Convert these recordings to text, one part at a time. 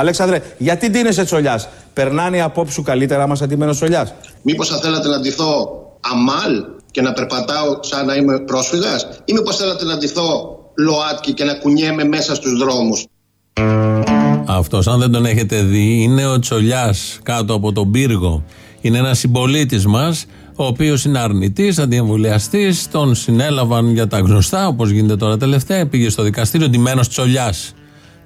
Αλέξανδρε, γιατί ντύνεσαι τσολιάς; Περνάνε οι απόψου καλύτερα μας αντιμένος τσολιάς; Μήπως θα θέλατε να ντυθώ αμάλ και να περπατάω σαν να είμαι πρόσφυγας, ή μήπως θέλατε να ντυθώ ΛΟΑΤΚΙ και να κουνιέμαι μέσα στους δρόμους; Αυτός, αν δεν τον έχετε δει, είναι ο Τσολιάς κάτω από τον πύργο. Είναι ένας συμπολίτης μας, ο οποίος είναι αρνητής, αντιεμβολιαστής. Τον συνέλαβαν για τα γνωστά, όπως γίνεται τώρα τελευταία. Πήγε στο δικαστήριο, ντυμένος Τσολιάς.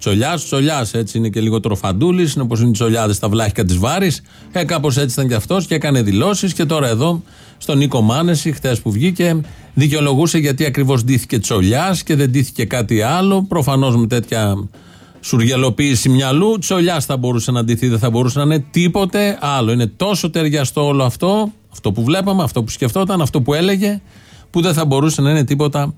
Τσολιάς, τσολιάς, έτσι είναι και λίγο τροφαντούλης, είναι όπως είναι οι τσολιάδες στα βλάχικα της Βάρης. Ε, κάπως έτσι ήταν και αυτός και έκανε δηλώσεις. Και τώρα εδώ, στον Νίκο Μάνεση, χθε που βγήκε, δικαιολογούσε γιατί ακριβώς ντύθηκε τσολιάς και δεν ντύθηκε κάτι άλλο. Προφανώς με τέτοια σουργελοποίηση μυαλού. Τσολιάς θα μπορούσε να ντυθεί, δεν θα μπορούσε να είναι τίποτε άλλο. Είναι τόσο ταιριαστό όλο αυτό, αυτό που βλέπαμε, αυτό που σκεφτόταν, αυτό που έλεγε, που δεν θα μπορούσε να είναι τίποτα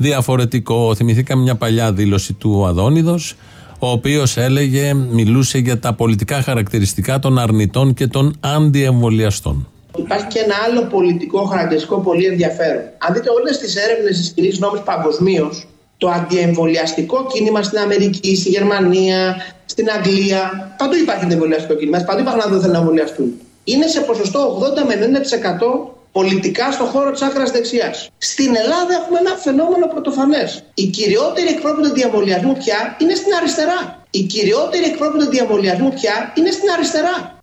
διαφορετικό. Θυμηθήκαμε μια παλιά δήλωση του Αδόνιδος, ο οποίος έλεγε, μιλούσε για τα πολιτικά χαρακτηριστικά των αρνητών και των αντιεμβολιαστών. Υπάρχει και ένα άλλο πολιτικό χαρακτηριστικό πολύ ενδιαφέρον. Αν δείτε όλες τις έρευνες της κοινής νόμη παγκοσμίως, το αντιεμβολιαστικό κίνημα στην Αμερική, στη Γερμανία, στην Αγγλία, παντού υπάρχει αντιεμβολιαστικό κίνημα, παντού υπάρχουν άνθρωποι που θέλουν να εμβολιαστούν. Είναι σε ποσοστό 80 με 90% πολιτικά στον χώρο της άκρας δεξιάς. Στην Ελλάδα έχουμε ένα φαινόμενο πρωτοφανές. Η κυριότερη εκπρόσωπη του διαβολιασμού πια είναι στην αριστερά. Η κυριότερη εκπρόσωπη του διαβολιασμού πια είναι στην αριστερά.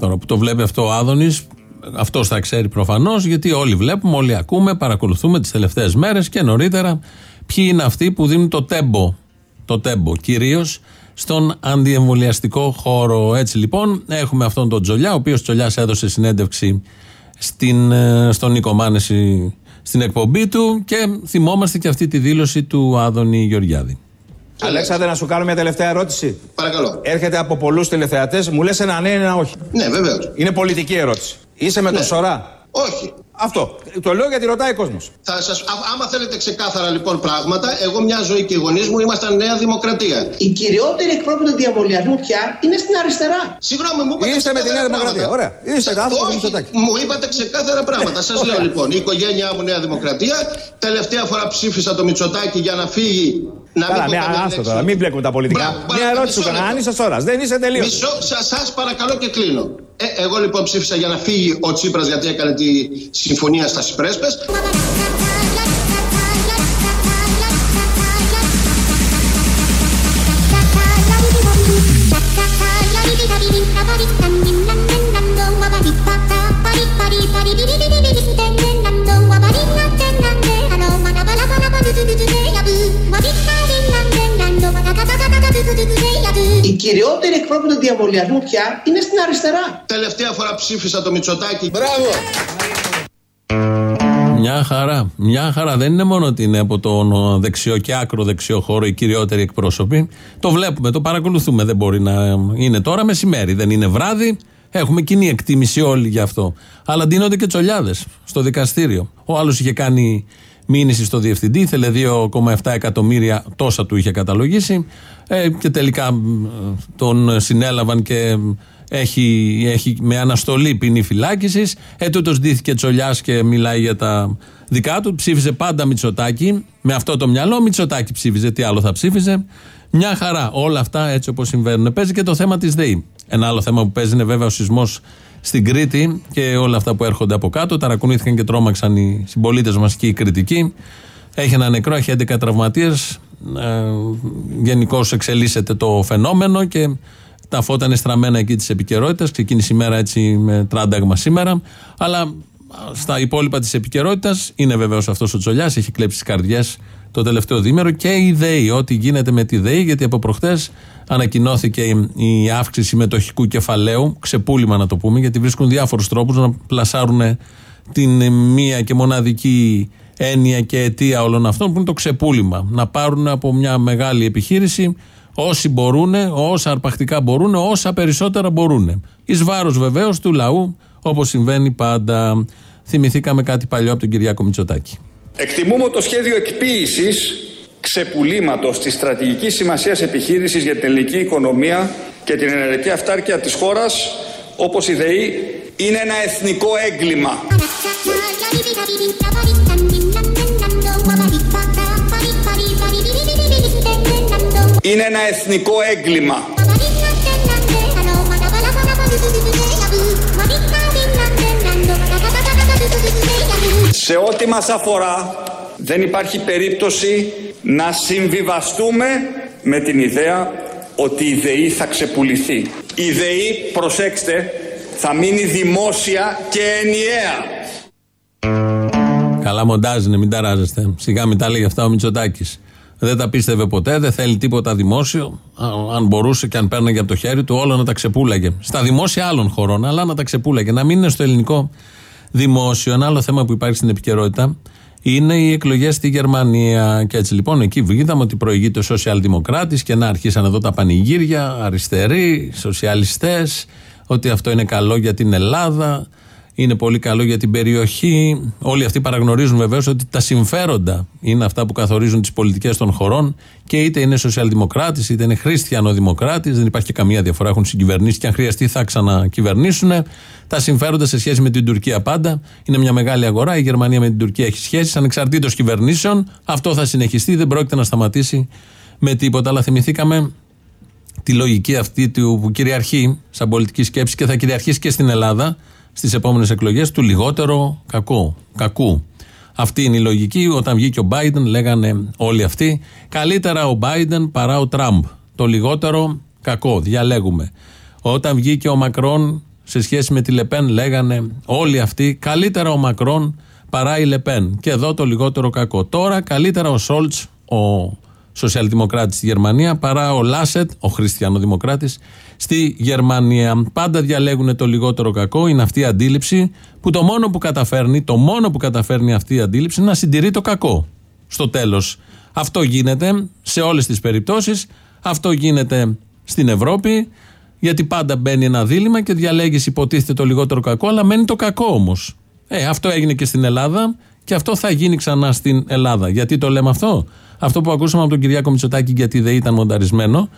Τώρα που το βλέπει αυτό ο Άδωνης, αυτός θα ξέρει προφανώς, γιατί όλοι βλέπουμε, όλοι ακούμε, παρακολουθούμε τις τελευταίες μέρες και νωρίτερα ποιοι είναι αυτοί που δίνουν το τέμπο. Το τέμπο κυρίως στον αντιεμβολιαστικό χώρο. Έτσι λοιπόν, έχουμε αυτόν τον Τζολιά, ο οποίος Τζολιάς έδωσε συνέντευξη στην, ε, στον Νίκο Μάνεση στην εκπομπή του και θυμόμαστε και αυτή τη δήλωση του Άδωνη Γεωργιάδη. Αλέξανδρε, να σου κάνω μια τελευταία ερώτηση. Παρακαλώ. Έρχεται από πολλούς τηλεθεατές, μου λες ένα ναι, ένα όχι. Ναι, βεβαίως. Είναι πολιτική ερώτηση. Είσαι με Ναι. το Σωρά; Όχι. Αυτό. Το λέω γιατί ρωτάει ο κόσμος. Θα σας, α- άμα θέλετε ξεκάθαρα λοιπόν πράγματα, εγώ μια ζωή και οι γονείς μου ήμασταν Νέα Δημοκρατία. Η κυριότερη εκπρόσωπη του διαβολιασμού πια είναι στην αριστερά. Συγγνώμη, μου είπατε Είστε με τη ξεκάθαρα Νέα Δημοκρατία. πράγματα. Ωραία. Είστε Σα- άνθρωποι του Όχι, Μητσοτάκη. Μου είπατε ξεκάθαρα πράγματα. Σας λέω λοιπόν, η οικογένειά μου Νέα Δημοκρατία. Τελευταία φορά ψήφισα το Μητσοτάκη για να φύγει. Να Καλά, πω μια καμία άστο λέξη. τώρα, μην μπλέκουμε τα πολιτικά. Μπράβο, Μια μπράβο, ερώτηση σου μισό έκανα. Αν λεπτό. είσαι Σωρά, δεν είσαι τελείως. Μισό, σα- σας παρακαλώ και κλείνω. Ε, εγώ λοιπόν ψήφισα για να φύγει ο Τσίπρας γιατί έκανε τη συμφωνία στα Σιπρέσπες. Η κυριότερη εκπρόσωπη του διαβολιασμού πια είναι στην αριστερά. Τελευταία φορά ψήφισα το Μητσοτάκη. Μπράβο! Μια χαρά. Μια χαρά. Δεν είναι μόνο ότι είναι από τον δεξιό και άκρο δεξιό χώρο οι κυριότεροι εκπρόσωποι. Το βλέπουμε, το παρακολουθούμε. Δεν μπορεί να είναι τώρα μεσημέρι, δεν είναι βράδυ. Έχουμε κοινή εκτίμηση όλοι γι' αυτό. Αλλά ντύνονται και τσολιάδες στο δικαστήριο. Ο άλλος είχε κάνει μήνυση στο διευθυντή, ήθελε 2,7 εκατομμύρια, τόσα του είχε καταλογίσει. Ε, και τελικά μ, τον συνέλαβαν και έχει, έχει με αναστολή ποινή φυλάκισης. Ε, τούτος ντύθηκε τσολιάς και μιλάει για τα δικά του. Ψήφιζε πάντα Μητσοτάκη. Με αυτό το μυαλό, Μητσοτάκη ψήφιζε. Τι άλλο θα ψήφιζε. Μια χαρά. Όλα αυτά έτσι όπως συμβαίνουν. Παίζει και το θέμα της ΔΕΗ. Ένα άλλο θέμα που παίζει είναι βέβαια ο σεισμός στην Κρήτη και όλα αυτά που έρχονται από κάτω. Ταρακουνήθηκαν και τρόμαξαν οι συμπολίτες μας και οι κριτικοί. Έχει ένα νεκρό, έχει 11 τραυματίες. Ε, Γενικώς εξελίσσεται το φαινόμενο και τα φώτα είναι στραμμένα εκεί της επικαιρότητας. Ξεκίνησε η μέρα έτσι με τράνταγμα σήμερα. Αλλά στα υπόλοιπα της επικαιρότητας είναι βεβαίως αυτός ο Τσολιά. Έχει κλέψει τις καρδιές το τελευταίο δίμερο και η ΔΕΗ. Ό,τι γίνεται με τη ΔΕΗ, γιατί από προχτές ανακοινώθηκε η αύξηση μετοχικού κεφαλαίου. Ξεπούλημα να το πούμε, γιατί βρίσκουν διάφορους τρόπους να πλασάρουν την μία και μοναδική έννοια και αιτία όλων αυτών που είναι το ξεπούλημα. Να πάρουν από μια μεγάλη επιχείρηση όσοι μπορούν, όσα αρπακτικά μπορούν, όσα περισσότερα μπορούν. Ει βάρο βεβαίω του λαού, όπω συμβαίνει πάντα. Θυμηθήκαμε κάτι παλιό από τον Κυριάκο Μητσοτάκη. Εκτιμούμε το σχέδιο εκποίησης ξεπουλήματος της στρατηγικής σημασίας επιχείρησης για την ελληνική οικονομία και την ενεργειακή αυτάρκεια της χώρας, όπως η ΔΕΗ, είναι ένα εθνικό έγκλημα. Είναι ένα εθνικό έγκλημα. Σε ό,τι μας αφορά δεν υπάρχει περίπτωση να συμβιβαστούμε με την ιδέα ότι η ΔΕΗ θα ξεπουληθεί. Η ΔΕΗ, προσέξτε, θα μείνει δημόσια και ενιαία. Καλά μοντάζ είναι, μην ταράζεστε. Σιγά μην τα λέει αυτά ο Μητσοτάκης. Δεν τα πίστευε ποτέ, δεν θέλει τίποτα δημόσιο. Αν μπορούσε και αν παίρναγε από το χέρι του, όλα να τα ξεπούλαγε. Στα δημόσια άλλων χωρών, αλλά να τα ξεπούλαγε. Να μην είναι στο ελληνικό δημόσιο. Ένα άλλο θέμα που υπάρχει στην επικαιρότητα είναι οι εκλογές στη Γερμανία. Και έτσι λοιπόν εκεί βγήκαμε ότι προηγείται ο σοσιαλδημοκράτης και να αρχίσαν εδώ τα πανηγύρια, αριστεροί, σοσιαλιστές, ότι αυτό είναι καλό για την Ελλάδα είναι πολύ καλό για την περιοχή. Όλοι αυτοί παραγνωρίζουν βεβαίως ότι τα συμφέροντα είναι αυτά που καθορίζουν τις πολιτικές των χωρών και είτε είναι σοσιαλδημοκράτης είτε είναι χριστιανοδημοκράτης. Δεν υπάρχει και καμία διαφορά. Έχουν συγκυβερνήσει και αν χρειαστεί θα ξανακυβερνήσουν. Τα συμφέροντα σε σχέση με την Τουρκία πάντα είναι μια μεγάλη αγορά. Η Γερμανία με την Τουρκία έχει σχέσεις ανεξαρτήτως κυβερνήσεων. Αυτό θα συνεχιστεί. Δεν πρόκειται να σταματήσει με τίποτα. Αλλά θυμηθήκαμε τη λογική αυτή που κυριαρχεί σαν πολιτική σκέψη και θα κυριαρχήσει και στην Ελλάδα στις επόμενες εκλογές του λιγότερο κακού. κακού. Αυτή είναι η λογική. Όταν βγήκε ο Biden, λέγανε όλοι αυτοί, καλύτερα ο Biden παρά ο Τραμπ. Το λιγότερο κακό. Διαλέγουμε. Όταν βγήκε ο Μακρόν σε σχέση με τη Λεπέν, λέγανε όλοι αυτοί, καλύτερα ο Μακρόν παρά η Λεπέν. Και εδώ το λιγότερο κακό. Τώρα καλύτερα ο Σόλτς, ο σοσιαλδημοκράτης στη Γερμανία, παρά ο Λάσετ, ο χριστιανοδημοκράτης, στη Γερμανία. Πάντα διαλέγουν το λιγότερο κακό, είναι αυτή η αντίληψη που το μόνο που καταφέρνει, το μόνο που καταφέρνει αυτή η αντίληψη είναι να συντηρεί το κακό. Στο τέλος. Αυτό γίνεται σε όλες τις περιπτώσεις. Αυτό γίνεται στην Ευρώπη. Γιατί πάντα μπαίνει ένα δίλημα και διαλέγεις, υποτίθεται το λιγότερο κακό, αλλά μένει το κακό όμως. Ε, αυτό έγινε και στην Ελλάδα και αυτό θα γίνει ξανά στην Ελλάδα. Γιατί το λέμε αυτό; Αυτό που ακούσαμε από τον Κυριάκο Μητσοτάκη, γιατί δεν ήταν μονταρισμένο.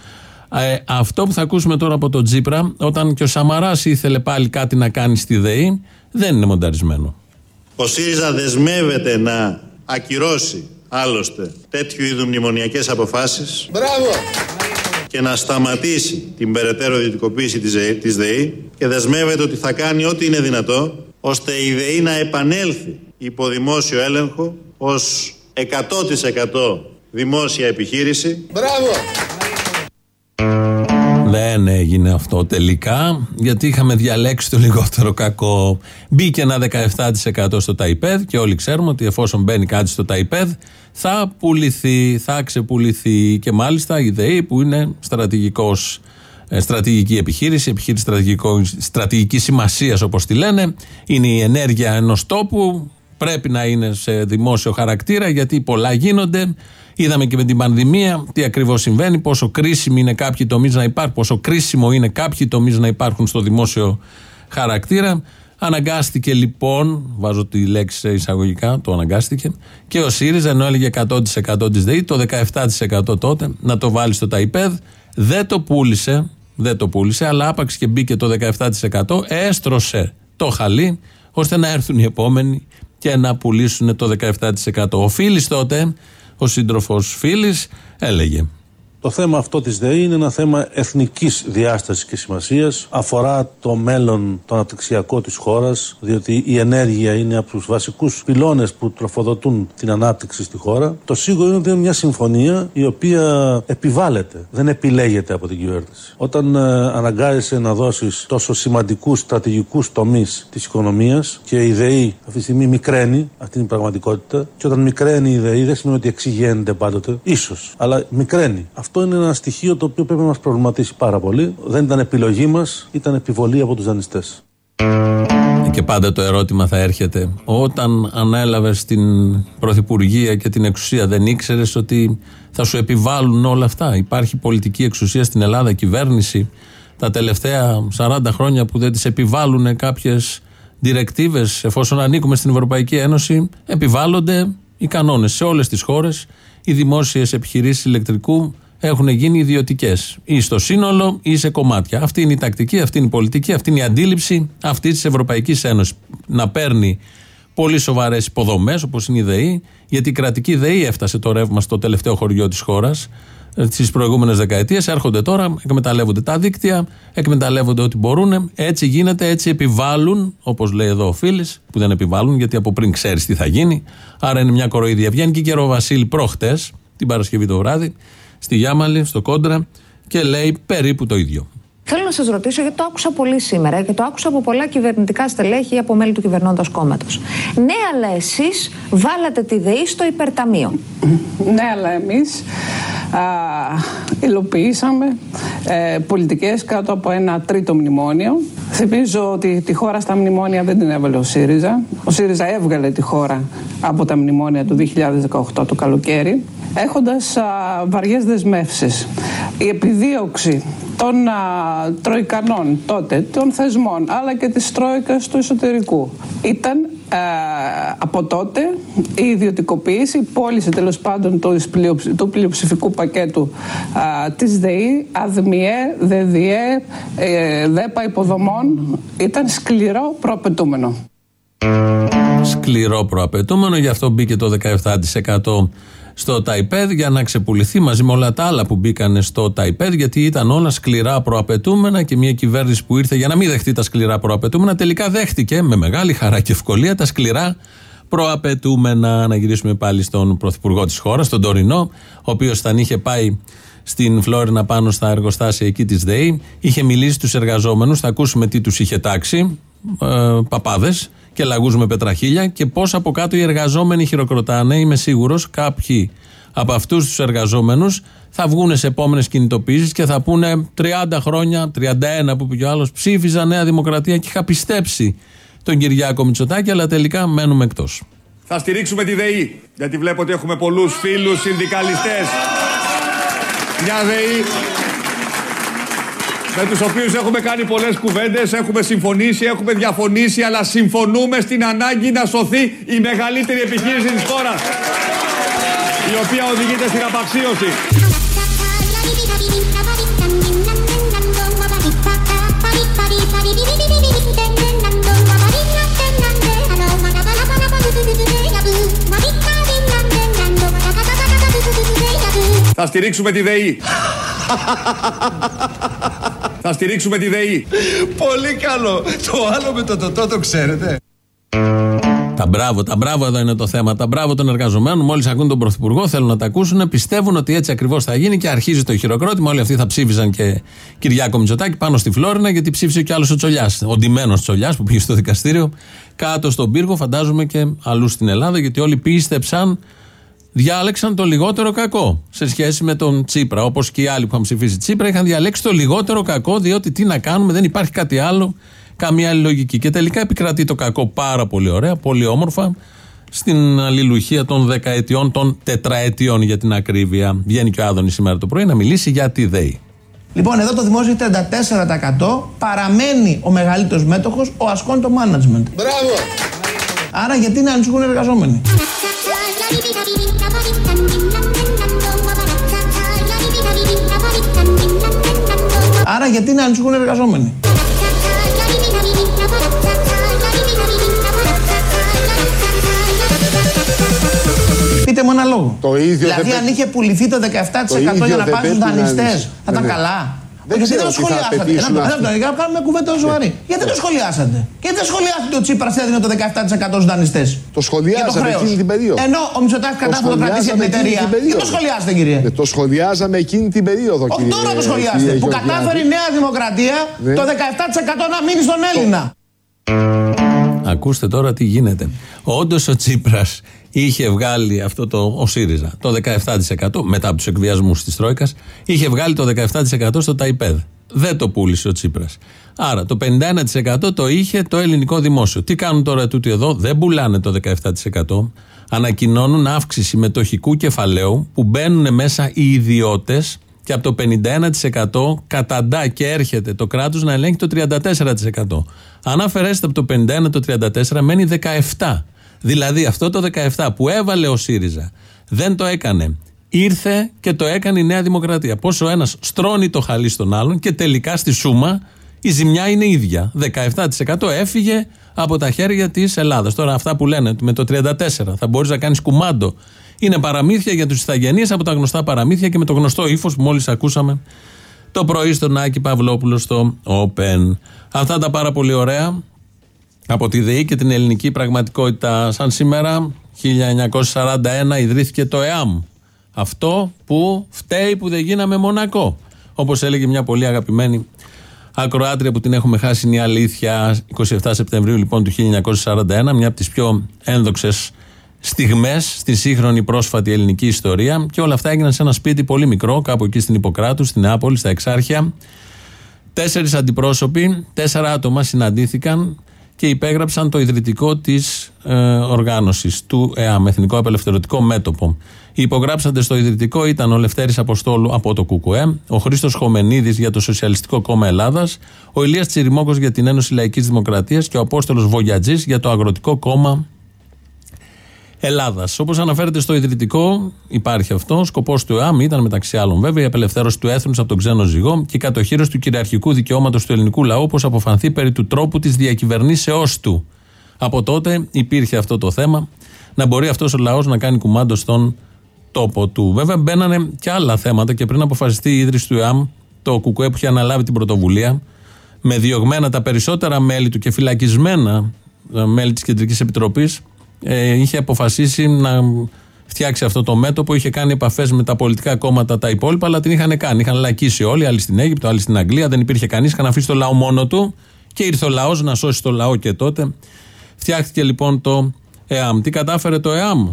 Ε, αυτό που θα ακούσουμε τώρα από τον Τζίπρα, όταν και ο Σαμαράς ήθελε πάλι κάτι να κάνει στη ΔΕΗ, δεν είναι μονταρισμένο. Ο ΣΥΡΙΖΑ δεσμεύεται να ακυρώσει άλλωστε τέτοιου είδου μνημονιακές αποφάσεις. Μπράβο! Και να σταματήσει την περαιτέρω ιδιωτικοποίηση της ΔΕΗ και δεσμεύεται ότι θα κάνει ό,τι είναι δυνατό ώστε η ΔΕΗ να επανέλθει υπό δημόσιο έλεγχο ως 100% δημόσια επιχείρηση. Μπράβο! Δεν έγινε αυτό τελικά, γιατί είχαμε διαλέξει το λιγότερο κακό. Μπήκε ένα 17% στο ΤΑΙΠΕΔ και όλοι ξέρουμε ότι εφόσον μπαίνει κάτι στο ΤΑΙΠΕΔ θα πουληθεί, θα ξεπουληθεί και μάλιστα η ΔΕΗ που είναι στρατηγικός ε, στρατηγική επιχείρηση, επιχείρηση στρατηγική σημασίας όπως τη λένε. Είναι η ενέργεια ενός τόπου. Πρέπει να είναι σε δημόσιο χαρακτήρα γιατί πολλά γίνονται. Είδαμε και με την πανδημία τι ακριβώς συμβαίνει, πόσο κρίσιμοι είναι κάποιοι τομείς να υπάρχουν, πόσο κρίσιμο είναι κάποιοι τομείς να υπάρχουν στο δημόσιο χαρακτήρα. Αναγκάστηκε λοιπόν, βάζω τη λέξη σε εισαγωγικά, το αναγκάστηκε, και ο ΣΥΡΙΖΑ ενώ έλεγε 100% της ΔΕΗ, το 17% τότε, να το βάλει στο ΤΑΙΠΕΔ. Δεν το πούλησε, δεν το πούλησε, αλλά άπαξ και μπήκε το 17%, έστρωσε το χαλί, ώστε να έρθουν οι επόμενοι και να πουλήσουν το 17%. Ο Φίλης τότε ο σύντροφος φίλης έλεγε. Το θέμα αυτό της ΔΕΗ είναι ένα θέμα εθνικής διάστασης και σημασίας. Αφορά το μέλλον, το αναπτυξιακό της χώρας, διότι η ενέργεια είναι από τους βασικούς πυλώνες που τροφοδοτούν την ανάπτυξη στη χώρα. Το σίγουρο είναι ότι είναι μια συμφωνία η οποία επιβάλλεται, δεν επιλέγεται από την κυβέρνηση. Όταν ε, αναγκάζεσαι να δώσεις τόσο σημαντικούς στρατηγικούς τομείς της οικονομίας και η ΔΕΗ αυτή τη στιγμή μικραίνει, αυτή είναι η πραγματικότητα, και όταν μικραίνει η ΔΕΗ δεν σημαίνει ότι εξηγένεται πάντοτε, ίσως, αλλά μικραίνει. Αυτό είναι ένα στοιχείο το οποίο πρέπει να μας προβληματίσει πάρα πολύ. Δεν ήταν επιλογή μας, ήταν επιβολή από τους δανειστές. Και πάντα το ερώτημα θα έρχεται. Όταν ανέλαβες την Πρωθυπουργία και την εξουσία, δεν ήξερες ότι θα σου επιβάλλουν όλα αυτά; Υπάρχει πολιτική εξουσία στην Ελλάδα, κυβέρνηση, τα τελευταία 40 χρόνια που δεν τις επιβάλλουν κάποιες διρεκτίβες, εφόσον ανήκουμε στην Ευρωπαϊκή Ένωση, επιβάλλονται οι κανόνες σε όλες τις χώρες. Οι δημόσιες επιχειρήσεις ηλεκτρικού έχουν γίνει ιδιωτικές. Ή στο σύνολο ή σε κομμάτια. Αυτή είναι η τακτική, αυτή είναι η πολιτική, αυτή είναι η αντίληψη αυτή της Ευρωπαϊκής Ένωσης. Να παίρνει πολύ σοβαρές υποδομές όπως είναι η ΔΕΗ, γιατί η κρατική ΔΕΗ έφτασε το ρεύμα στο τελευταίο χωριό της χώρας. στις προηγούμενες δεκαετίες. Έρχονται τώρα, εκμεταλλεύονται τα δίκτυα, εκμεταλλεύονται ό,τι μπορούν. Έτσι γίνεται, έτσι επιβάλλουν, όπως λέει εδώ ο Φίλης, που δεν επιβάλλουν, γιατί από πριν ξέρεις τι θα γίνει. Άρα είναι μια κοροϊδία. Βγαίνει και ο Βασίλη προχτές, την Παρασκευή το βράδυ, στη Γιάμαλη, στο Κόντρα, και λέει περίπου το ίδιο. Θέλω να σας ρωτήσω, γιατί το άκουσα πολύ σήμερα και το άκουσα από πολλά κυβερνητικά στελέχη ή από μέλη του κυβερνώντο κόμματος. Ναι, αλλά εσείς βάλατε τη ΔΕΗ στο υπερταμείο. Ναι, αλλά εμείς υλοποιήσαμε ε, πολιτικές κάτω από ένα τρίτο μνημόνιο. Θυμίζω ότι τη χώρα στα μνημόνια δεν την έβαλε ο ΣΥΡΙΖΑ. Ο ΣΥΡΙΖΑ έβγαλε τη χώρα από τα μνημόνια του 2018 το καλοκαίρι έχοντας α, βαριές δεσμεύσεις. Η επιδίωξη των α, τροικανών τότε, των θεσμών, αλλά και της τρόικας του εσωτερικού ήταν από τότε η ιδιωτικοποίηση, η πώληση τέλος πάντων του, του πλειοψηφικού πακέτου α, της ΔΕΗ, ΑΔΜΙΕ, ΔΕΔΙΕ, ε, ΔΕΠΑ υποδομών ήταν σκληρό προαπαιτούμενο. Σκληρό προαπαιτούμενο, γι' αυτό μπήκε το 17% στο ΤΑΙΠΕΔ για να ξεπουληθεί μαζί με όλα τα άλλα που μπήκαν στο ΤΑΙΠΕΔ, γιατί ήταν όλα σκληρά προαπαιτούμενα και μια κυβέρνηση που ήρθε για να μην δεχτεί τα σκληρά προαπαιτούμενα, τελικά δέχτηκε με μεγάλη χαρά και ευκολία τα σκληρά προαπαιτούμενα. Να γυρίσουμε πάλι στον πρωθυπουργό της χώρας, τον Τωρινό, ο οποίος θα είχε πάει στην Φλόρινα πάνω στα εργοστάσια εκεί της ΔΕΗ. Είχε μιλήσει στου εργαζόμενους, θα ακούσουμε τι τους είχε τάξει. Ε, Παπάδες και λαγούς με πετραχίλια και πώς από κάτω οι εργαζόμενοι χειροκροτάνε. Είμαι σίγουρος κάποιοι από αυτούς τους εργαζόμενους θα βγουν σε επόμενες κινητοποιήσεις και θα πούνε 30 χρόνια, 31 που πήγε ο άλλος, ψήφιζα Νέα Δημοκρατία και είχα πιστέψει τον Κυριάκο Μητσοτάκη, αλλά τελικά μένουμε εκτός. Θα στηρίξουμε τη ΔΕΗ, γιατί βλέπω ότι έχουμε πολλούς φίλους συνδικαλιστές. Μια ΔΕΗ με τους οποίους έχουμε κάνει πολλές κουβέντες, έχουμε συμφωνήσει, έχουμε διαφωνήσει, αλλά συμφωνούμε στην ανάγκη να σωθεί η μεγαλύτερη επιχείρηση της χώρας, η οποία οδηγείται στην απαξίωση. Θα στηρίξουμε τη ΔΕΗ. Θα στηρίξουμε τη ΔΕΗ. Πολύ καλό. Το άλλο με το τοτό το ξέρετε. Τα μπράβο, τα μπράβο εδώ είναι το θέμα. Τα μπράβο των εργαζομένων, μόλις ακούν τον Πρωθυπουργό, θέλουν να τα ακούσουν, πιστεύουν ότι έτσι ακριβώς θα γίνει και αρχίζει το χειροκρότημα. Όλοι αυτοί θα ψήφιζαν και Κυριάκο Μητσοτάκη πάνω στη Φλόρινα, γιατί ψήφισε και άλλος ο Τσολιάς. Ο ντυμένος Τσολιάς που πήγε στο δικαστήριο, κάτω στον πύργο, φαντάζομαι και αλλού στην Ελλάδα, γιατί όλοι πίστεψαν διάλεξαν το λιγότερο κακό σε σχέση με τον Τσίπρα. Όπως και οι άλλοι που είχαν ψηφίσει Τσίπρα είχαν διαλέξει το λιγότερο κακό, διότι τι να κάνουμε, δεν υπάρχει κάτι άλλο, καμία άλλη λογική. Και τελικά επικρατεί το κακό πάρα πολύ ωραία, πολύ όμορφα, στην αλληλουχία των δεκαετιών, των τετραετιών για την ακρίβεια. Βγαίνει και ο Άδωνης σήμερα το πρωί να μιλήσει για τη ΔΕΗ. Λοιπόν, εδώ το δημόσιο 34% παραμένει ο μεγαλύτερος μέτοχος, ο ασκόντο management. Μπράβο! Άρα γιατί να ανησυχούν οι εργαζόμενοι; Άρα γιατί να ανησυχούν οι εργαζόμενοι; Πείτε μου ένα λόγο. Το ίδιο δηλαδή δεν αν είχε πουληθεί το 17% για να πάνε στους δανειστές θα ήταν καλά; Δεν Γιατί ξέρω δεν το τι θα σχολιάσατε. απαιτήσουν Ένα αυτοί. λεπτό, για να κάνουμε κουβέντα σοβαρή. Γιατί δεν το σχολιάσατε. Γιατί δεν σχολιάσατε ότι ο Τσίπρας έδινε το 17% στους δανειστές; Το σχολιάσαμε εκείνη την περίοδο. Ενώ ο Μητσοτάκης κατάφερε να κρατήσει την σχολιάσαμε εκείνη εταιρεία. την περίοδο. Γιατί το σχολιάσατε, κύριε; Ε, Το σχολιάζαμε εκείνη την περίοδο, Όχι κύριε. τώρα το σχολιάστε. κύριε Που Γεωργιάδη. κατάφερε η Νέα Δημοκρατία Ναι. το 17% να μείνει στον Έλληνα. Ακούστε τώρα τι γίνεται. Όντως ο Τσίπρας είχε βγάλει αυτό το. Ο ΣΥΡΙΖΑ το 17% μετά από τους εκβιασμούς της Τρόικας, είχε βγάλει το 17% στο ΤΑΙΠΕΔ. Δεν το πούλησε ο Τσίπρας. Άρα το 51% το είχε το ελληνικό δημόσιο. Τι κάνουν τώρα τούτοι εδώ, δεν πουλάνε το 17%. Ανακοινώνουν αύξηση μετοχικού κεφαλαίου που μπαίνουν μέσα οι ιδιώτες και από το 51% καταντά και έρχεται το κράτος να ελέγχει το 34%. Αν αφαιρέσετε από το 51% το 34% μένει 17%. Δηλαδή αυτό το 17% που έβαλε ο ΣΥΡΙΖΑ δεν το έκανε. Ήρθε και το έκανε η Νέα Δημοκρατία. Πόσο ένας στρώνει το χαλί στον άλλον και τελικά στη σούμα η ζημιά είναι ίδια. 17% έφυγε από τα χέρια της Ελλάδας. Τώρα αυτά που λένε με το 34% θα μπορείς να κάνεις κουμάντο Είναι παραμύθια για τους Ιθαγενεί από τα γνωστά παραμύθια και με το γνωστό ύφος που μόλις ακούσαμε το πρωί στον Άκη Παυλόπουλο στο Open. Αυτά τα πάρα πολύ ωραία από τη ΔΕΗ και την ελληνική πραγματικότητα. Σαν σήμερα, 1941, ιδρύθηκε το ΕΑΜ. Αυτό που φταίει που δεν γίναμε Μονακό. Όπως έλεγε μια πολύ αγαπημένη ακροάτρια που την έχουμε χάσει είναι η αλήθεια. 27 Σεπτεμβρίου λοιπόν του 1941, μια από τις πιο ένδοξες στιγμές στη σύγχρονη πρόσφατη ελληνική ιστορία. Και όλα αυτά έγιναν σε ένα σπίτι πολύ μικρό, κάπου εκεί στην Ιπποκράτου, στην Νεάπολη, στα Εξάρχεια. Τέσσερις αντιπρόσωποι, τέσσερα άτομα συναντήθηκαν και υπέγραψαν το ιδρυτικό της ε, οργάνωσης του ΕΑΜ, Εθνικό Απελευθερωτικό Μέτωπο. Οι υπογράψαντες στο ιδρυτικό ήταν ο Λευτέρης Αποστόλου από το ΚΚΕ, ο Χρήστος Χομενίδης για το Σοσιαλιστικό Κόμμα Ελλάδας, ο Ηλίας Τσιριμόκο για την Ένωση Λαϊκής Δημοκρατίας και ο Απόστολος Βογιατζής για το Αγροτικό Κόμμα Ελλάδας. Όπως αναφέρεται στο ιδρυτικό, υπάρχει αυτό. Σκοπός του ΕΑΜ ήταν μεταξύ άλλων βέβαια η απελευθέρωση του έθνους από τον ξένο ζυγό και η κατοχήρωση του κυριαρχικού δικαιώματος του ελληνικού λαού, όπως αποφανθεί περί του τρόπου της διακυβερνήσεώς του. Από τότε υπήρχε αυτό το θέμα, να μπορεί αυτός ο λαός να κάνει κουμάντο στον τόπο του. Βέβαια, μπαίνανε και άλλα θέματα και πριν αποφασιστεί η ίδρυση του ΕΑΜ, το ΚΚΕ που είχε αναλάβει την πρωτοβουλία, με διωγμένα τα περισσότερα μέλη του και φυλακισμένα ε, μέλη της Κεντρικής Επιτροπής, ε, είχε αποφασίσει να φτιάξει αυτό το μέτωπο. Είχε κάνει επαφές με τα πολιτικά κόμματα τα υπόλοιπα, αλλά την είχαν κάνει. Είχαν λακίσει όλοι, άλλοι στην Αίγυπτο, άλλοι στην Αγγλία. Δεν υπήρχε κανείς. Είχαν αφήσει το λαό μόνο του και ήρθε ο λαός να σώσει το λαό και τότε. Φτιάχτηκε λοιπόν το ΕΑΜ. Τι κατάφερε το ΕΑΜ,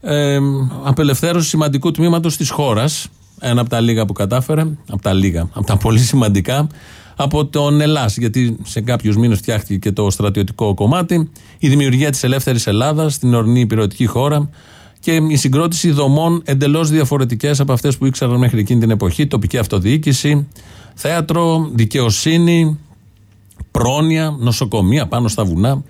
ε, απελευθέρωση σημαντικού τμήματος της χώρας. Ένα από τα λίγα που κατάφερε, από τα λίγα, από τα πολύ σημαντικά, από τον Ελλάς. Γιατί σε κάποιους μήνες φτιάχτηκε και το στρατιωτικό κομμάτι. Η δημιουργία της ελεύθερης Ελλάδας στην ορεινή υπηρετική χώρα και η συγκρότηση δομών εντελώς διαφορετικές από αυτές που ήξεραν μέχρι εκείνη την εποχή. Τοπική αυτοδιοίκηση, θέατρο, δικαιοσύνη, πρόνοια, νοσοκομεία πάνω στα βουνά.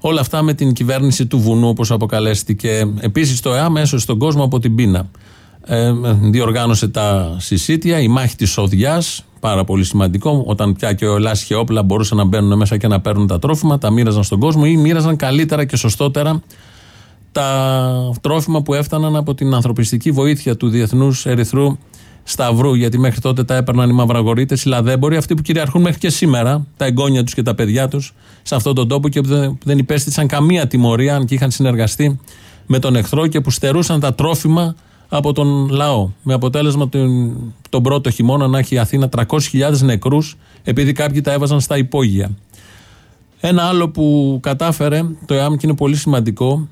Όλα αυτά με την κυβέρνηση του βουνού, όπως αποκαλέστηκε. Επίσης το ΕΑ μέσω στον κόσμο από την πείνα. Ε, διοργάνωσε τα συσίτια, η μάχη της Οδιάς, πάρα πολύ σημαντικό. Όταν πια και ο Ελλάς είχε όπλα, μπορούσαν να μπαίνουν μέσα και να παίρνουν τα τρόφιμα, τα μοίραζαν στον κόσμο ή μοίραζαν καλύτερα και σωστότερα τα τρόφιμα που έφταναν από την ανθρωπιστική βοήθεια του Διεθνούς Ερυθρού Σταυρού. Γιατί μέχρι τότε τα έπαιρναν οι μαυραγωρίτε, οι λαδέμποροι, αυτοί που κυριαρχούν μέχρι και σήμερα, τα εγγόνια τους και τα παιδιά τους, σε αυτόν τον τόπο και δεν υπέστησαν καμία τιμωρία, αν και είχαν συνεργαστεί με τον εχθρό και που στερούσαν τα τρόφιμα από τον λαό. Με αποτέλεσμα τον, τον πρώτο χειμώνα να έχει η Αθήνα 300.000 νεκρούς, επειδή κάποιοι τα έβαζαν στα υπόγεια. Ένα άλλο που κατάφερε το ΕΑΜ και είναι πολύ σημαντικό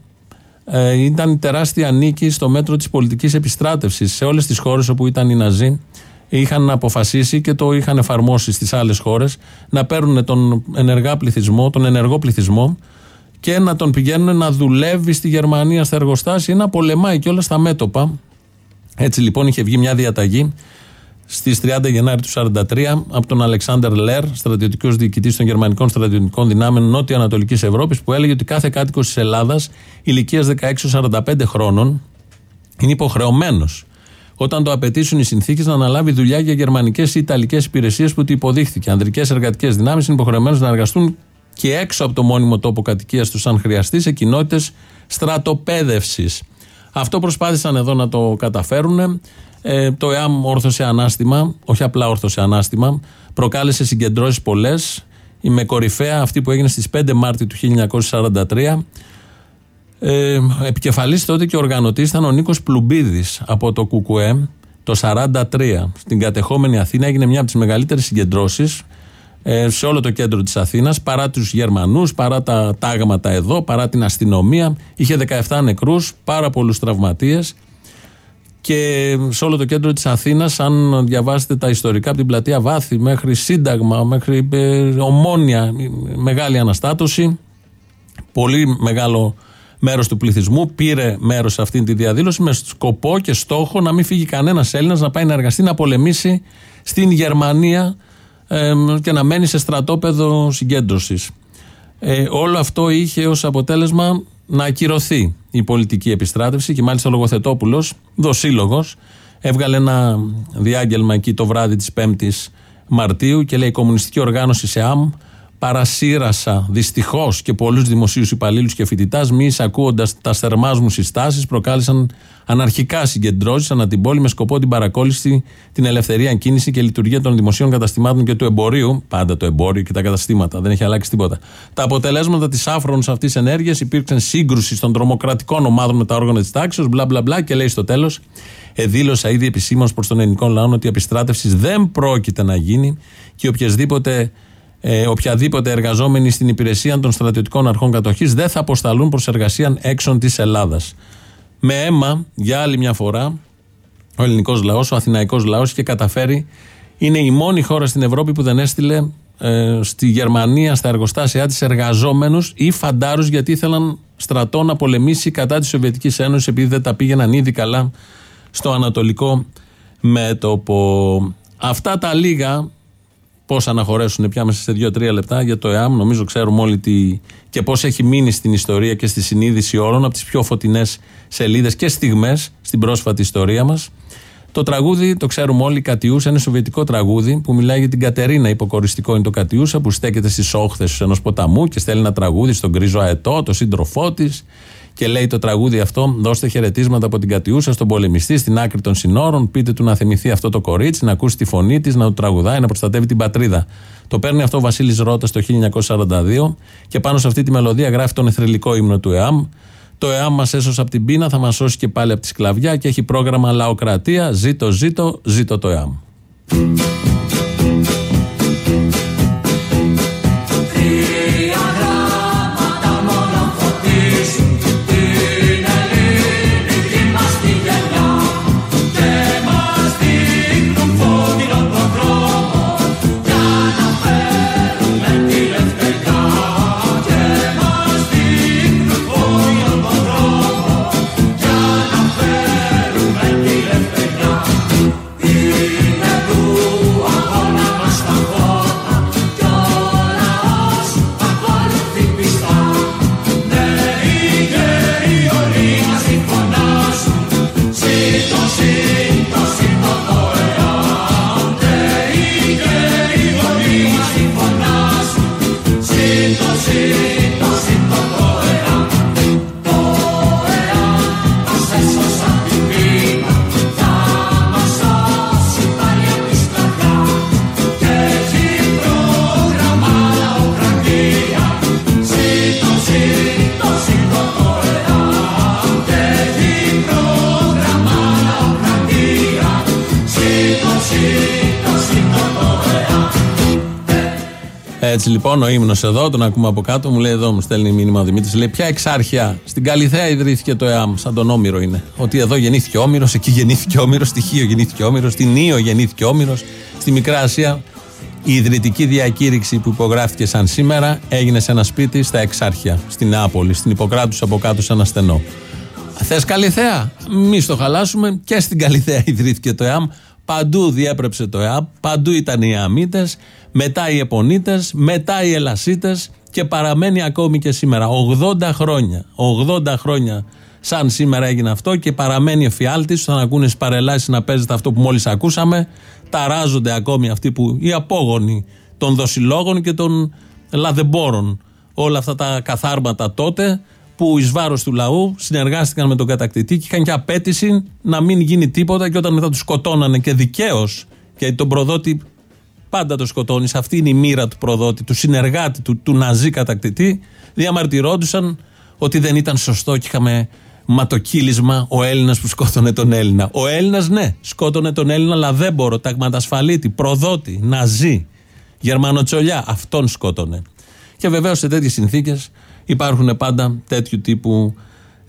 ε, ήταν η τεράστια νίκη στο μέτρο της πολιτικής επιστράτευσης σε όλες τις χώρες όπου ήταν οι Ναζί. Είχαν αποφασίσει και το είχαν εφαρμόσει στις άλλες χώρες να παίρνουν τον ενεργά πληθυσμό, τον ενεργό πληθυσμό και να τον πηγαίνουν να δουλεύει στη Γερμανία στα εργοστάσια ή να πολεμάει και όλα στα μέτωπα έτσι λοιπόν είχε βγει μια διαταγή στις 30 Γενάρη του 1943 από τον Αλεξάνδρ Λέρ, στρατιωτικός διοικητής των γερμανικών στρατιωτικών δυνάμεων Νότιο-Ανατολική Ευρώπης, που έλεγε ότι κάθε κάτοικος της Ελλάδας ηλικίας 16-45 χρόνων είναι υποχρεωμένος όταν το απαιτήσουν οι συνθήκες να αναλάβει δουλειά για γερμανικές ή ιταλικές υπηρεσίες που του υποδείχθηκε. Ανδρικές εργατικές δυνάμεις είναι υποχρεωμένες να εργαστούν και έξω από το μόνιμο τόπο κατοικίας τους, αν χρειαστεί, σε κοινότητες στρατοπέδευσης. Αυτό προσπάθησαν εδώ να το καταφέρουν. Ε, το ΕΑΜ όρθωσε ανάστημα, όχι απλά όρθωσε ανάστημα, προκάλεσε συγκεντρώσεις πολλές. Η με κορυφαία αυτή που έγινε στις 5 Μάρτη του 1943. Ε, επικεφαλής τότε και οργανωτής ήταν ο Νίκος Πλουμπίδης από το ΚΚΕ το 1943. Στην κατεχόμενη Αθήνα έγινε μια από τις μεγαλύτερες συγκεντρώσεις ε, σε όλο το κέντρο της Αθήνας παρά τους Γερμανούς, παρά τα τάγματα εδώ, παρά την αστυνομία. Είχε 17 νεκρούς, πάρα πολλούς τραυματίες και σε όλο το κέντρο της Αθήνας αν διαβάσετε τα ιστορικά από την πλατεία Βάθη μέχρι Σύνταγμα, μέχρι ε, Ομόνια, μεγάλη αναστάτωση, πολύ μεγάλο μέρος του πληθυσμού πήρε μέρος σε αυτή τη διαδήλωση με σκοπό και στόχο να μην φύγει κανένας Έλληνας να πάει να εργαστεί, να πολεμήσει στην Γερμανία και να μένει σε στρατόπεδο συγκέντρωσης. Ε, όλο αυτό είχε ως αποτέλεσμα να ακυρωθεί η πολιτική επιστράτευση και μάλιστα ο Λογοθετόπουλος, δοσύλλογος, έβγαλε ένα διάγγελμα εκεί το βράδυ της 5η Μαρτίου και λέει: Η κομμουνιστική οργάνωση ΣΕΑΜ Παρασύρασα δυστυχώς και πολλούς δημοσίους υπαλλήλους και φοιτητάς, μη εισακούοντας τα θερμά μου συστάσεις, προκάλεσαν αναρχικά συγκεντρώσεις ανά την πόλη με σκοπό την παρακόλληση, την ελευθερία κίνηση και λειτουργία των δημοσίων καταστημάτων και του εμπορίου. Πάντα το εμπόριο και τα καταστήματα, δεν έχει αλλάξει τίποτα. Τα αποτελέσματα της άφρονης αυτής ενέργειας υπήρξαν σύγκρουση των τρομοκρατικών ομάδων με τα όργανα της τάξης, μπλα μπλα μπλα και λέει στο τέλος, εδήλωσα ήδη επισήμως προς τον ελληνικό λαό ότι η επιστράτευση δεν πρόκειται να γίνει και οποιασδήποτε ε, οποιαδήποτε εργαζόμενοι στην υπηρεσία των στρατιωτικών αρχών κατοχής δεν θα αποσταλούν προς εργασία έξω της Ελλάδας. Με αίμα, για άλλη μια φορά, ο ελληνικός λαός, ο αθηναϊκός λαός είχε καταφέρει, είναι η μόνη χώρα στην Ευρώπη που δεν έστειλε ε, στη Γερμανία, στα εργοστάσια της, εργαζόμενους ή φαντάρους γιατί ήθελαν στρατό να πολεμήσει κατά της Σοβιετικής Ένωσης επειδή δεν τα πήγαιναν ήδη καλά στο Ανατολικό μέτωπο. Αυτά τα λίγα πώς αναχωρέσουν πια μέσα σε δύο-τρία λεπτά για το ΕΑΜ. Νομίζω ξέρουμε όλοι τι και πώς έχει μείνει στην ιστορία και στη συνείδηση όλων από τις πιο φωτεινές σελίδες και στιγμές στην πρόσφατη ιστορία μας. Το τραγούδι, το ξέρουμε όλοι, Κατιούσα, είναι σοβιετικό τραγούδι που μιλάει για την Κατερίνα. Υποκοριστικό είναι το Κατιούσα που στέκεται στις όχθες ενός ποταμού και στέλνει ένα τραγούδι στον γκρίζο αετό, το σύντροφό της. Και λέει το τραγούδι αυτό: Δώστε χαιρετίσματα από την Κατιούσα στον πολεμιστή στην άκρη των συνόρων. Πείτε του να θυμηθεί αυτό το κορίτσι, να ακούσει τη φωνή της, να του τραγουδάει, να προστατεύει την πατρίδα. Το παίρνει αυτό ο Βασίλης Ρότας το 1942 και πάνω σε αυτή τη μελωδία γράφει τον εθρελικό ύμνο του ΕΑΜ. Το ΕΑΜ μας έσωσε από την πείνα, θα μας σώσει και πάλι από τη σκλαβιά και έχει πρόγραμμα λαοκρατία. Ζήτω, ζήτω, ζήτω το ΕΑΜ. Έτσι λοιπόν ο ύμνος εδώ, τον ακούμε από κάτω, μου λέει εδώ, μου στέλνει μήνυμα ο Δημήτρης. Λέει: Ποια εξάρχεια στην Καλιθέα ιδρύθηκε το ΕΑΜ, σαν τον Όμηρο είναι. Ότι εδώ γεννήθηκε Όμηρος, εκεί γεννήθηκε Όμηρος, στη Χίο γεννήθηκε Όμηρος, στην Νίο γεννήθηκε Όμηρος, στη Μικρά Ασία. Η ιδρυτική διακήρυξη που υπογράφηκε σαν σήμερα έγινε σε ένα σπίτι στα Εξάρχεια, στην Νεάπολη, στην Ιπποκράτους από κάτω σε ένα στενό. Θες Καλιθέα, μη στο χαλάσουμε. Και στην Καλιθέα ιδρύθηκε το ΕΑΜ. Παντού διέπρεψε το ΕΑΜ, παντού ήταν οι Αμίτε μετά οι Επονίτες, μετά οι Ελασίτες και παραμένει ακόμη και σήμερα. 80 χρόνια. 80 χρόνια σαν σήμερα έγινε αυτό και παραμένει εφιάλτης όταν ακούνε παρελάσεις να παίζεται αυτό που μόλις ακούσαμε. Ταράζονται ακόμη αυτοί που οι απόγονοι των δοσιλόγων και των λαδεμπόρων. Όλα αυτά τα καθάρματα τότε που εις βάρος του λαού συνεργάστηκαν με τον κατακτητή και είχαν και απέτηση να μην γίνει τίποτα και όταν μετά τους σκοτώνανε και δικαίως γιατί τον προδότη Πάντα το σκοτώνεις. Αυτή είναι η μοίρα του προδότη, του συνεργάτη του, του ναζί κατακτητή. Διαμαρτυρόντουσαν ότι δεν ήταν σωστό και είχαμε ματοκύλισμα ο Έλληνας που σκότωνε τον Έλληνα. Ο Έλληνας, ναι, σκότωνε τον Έλληνα, αλλά δεν μπορώ. Ταγματασφαλίτη, προδότη, ναζί, Γερμανοτσολιά, αυτόν σκότωνε. Και βεβαίως σε τέτοιες συνθήκες υπάρχουν πάντα τέτοιου τύπου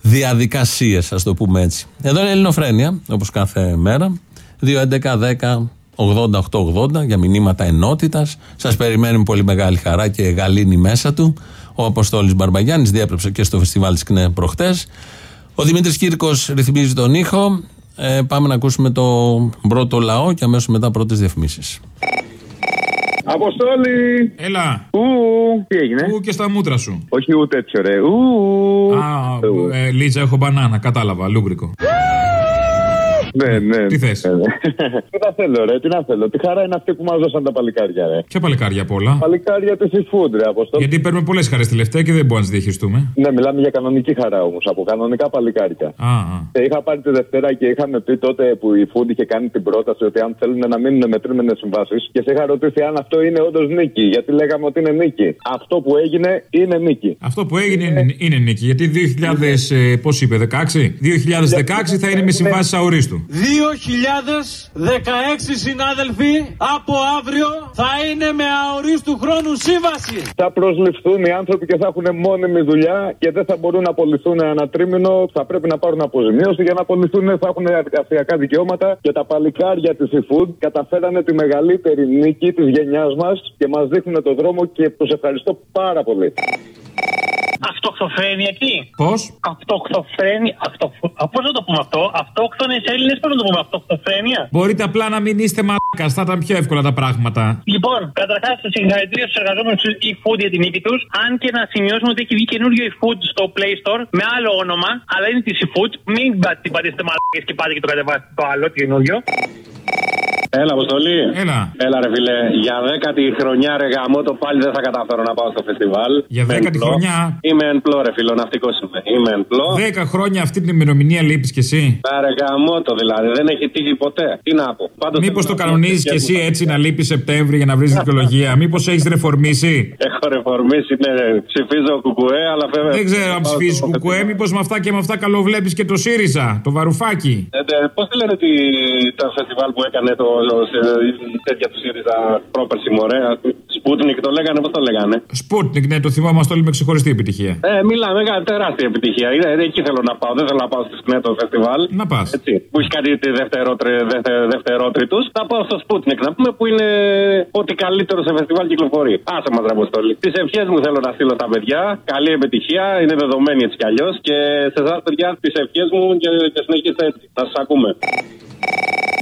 διαδικασίες, ας το πούμε έτσι. Εδώ είναι Ελληνοφρένια, όπως κάθε μέρα. 2.11.10 88-80 για μηνύματα ενότητας. Σας περιμένουμε πολύ μεγάλη χαρά και γαλήνη μέσα του. Ο Αποστόλης Μπαρμπαγιάννης διέπρεψε και στο φεστιβάλ της ΚΝΕ προχτές. Ο Δημήτρης Κύρκος ρυθμίζει τον ήχο. Ε, πάμε να ακούσουμε το πρώτο λαό και αμέσως μετά πρώτες διαφημίσεις. Αποστόλη! Έλα! Ου, τι έγινε; Ου και στα μούτρα σου. Όχι ούτε έτσι ωραία. Ου. Α, ε, Λίτσα, έχω μπανάνα, κατάλαβα, λούγκρικο. Ναι, ναι. Τι θες; Τι να θέλω, ρε, τι να θέλω. Τι χαρά είναι αυτή που μας δώσαν τα παλικάρια, ρε. Ποια παλικάρια απ' όλα; Παλικάρια της e-food, ρε, Αποστόλη. Γιατί παίρνουμε πολλές χαρές τελευταία και δεν μπορούμε να τις διαχειριστούμε. Ναι, μιλάμε για κανονική χαρά όμως, από κανονικά παλικάρια. Α, α. Και είχα πάρει τη Δευτέρα και είχαμε πει τότε που η Food είχε κάνει την πρόταση ότι αν θέλουν να μείνουν με τρίμηνε συμβάσεις και σε είχα ρωτήσει αν αυτό είναι όντως νίκη. Γιατί λέγαμε ότι είναι νίκη. Αυτό που έγινε είναι νίκη. Αυτό που έγινε είναι, είναι νίκη. Γιατί 2000, ε, πώς είπε, 16? 2016 θα είναι με συμβάσεις αορίστου. 2016 συνάδελφοι, από αύριο θα είναι με αορίστου χρόνου σύμβαση. Θα προσληφθούν οι άνθρωποι και θα έχουν μόνιμη δουλειά και δεν θα μπορούν να απολυθούν ένα τρίμηνο. Θα πρέπει να πάρουν αποζημίωση για να απολυθούν. Θα έχουν εργασιακά δικαιώματα. Και τα παλικάρια της eFood καταφέρανε τη μεγαλύτερη νίκη της γενιάς μας και μας δείχνουν το δρόμο και τους ευχαριστώ πάρα πολύ. Αυτοκτοφρένεια εκεί. Πώς; Αυτοκτοφρένεια. Αυτο... Πώς να το πούμε αυτό; Αυτόκτονες Έλληνες, πώς να το πούμε; Αυτοκτοφρένεια. Μπορείτε απλά να μην είστε μαλάκα, θα ήταν πιο εύκολα τα πράγματα. Λοιπόν, καταρχάς, συγχαρητήρια στους εργαζόμενους τους eFood για την νίκη τους. Αν και να σημειώσουμε ότι έχει βγει καινούριο eFood στο Play Store με άλλο όνομα, αλλά είναι της eFood. Μην την πατήσετε μαλάκε και πάτε και το κατεβάσετε το άλλο καινούριο. Έλα, Αποστολή. Έλα. Έλα, ρε φίλε. Για δέκατη χρονιά, ρε γαμό, το πάλι δεν θα καταφέρω να πάω στο φεστιβάλ. Για Είμαι δέκατη εν πλώ. χρονιά. Είμαι εν πλώ, ρε φίλο, ναυτικός είμαι. Είμαι εν πλώ. Δέκα χρόνια αυτή την ημερομηνία λείπεις κι εσύ. Να ρε γαμό το δηλαδή, δεν έχει τύχει ποτέ. Τι να πω. Πάντως Μήπως θέλω το να πω κανονίζεις και κι εσύ μου- έτσι να λείπεις Σεπτέμβρη για να βρεις δικαιολογία. Μήπως έχεις ρεφορμήσει; Έχω ρεφορμήσει, ναι, ψηφίζω κουκουέ, αλλά βέβαια. Δεν ξέρω αν ψηφίζεις κουκουέ, μήπως με αυτά και με αυτά καλό βλέπει και το ΣΥΡΙΖΑ, το βαρουφάκι. Πώς τη λένε τη, τα φεστιβάλ που έκανε το, το, η τέτοια τους ΣΥΡΙΖΑ πρόπερση μωρέ. Σπούτνικ το λέγανε, πώς το λέγανε; Σπούτνικ, ναι, το θυμόμαστε όλοι με ξεχωριστή επιτυχία. Ε, μιλάμε για τεράστια επιτυχία. Είναι, ε, εκεί θέλω να πάω. Δεν θέλω να πάω στη Σκνέτο φεστιβάλ. Να πας. Έτσι, που έχει κάνει τη δευτερότρι- δευτε- δευτερότριτου. Θα πάω στο Sputnik να πούμε που είναι ό,τι καλύτερο σε φεστιβάλ κυκλοφορεί. Άσε μας, Ραποστόλη. Τις ευχές μου θέλω να στείλω στα παιδιά. Καλή επιτυχία. Είναι δεδομένη έτσι κι αλλιώς. Και σε εσάς, παιδιά, τις ευχές μου και, και συνεχίστε έτσι. Θα σας ακούμε.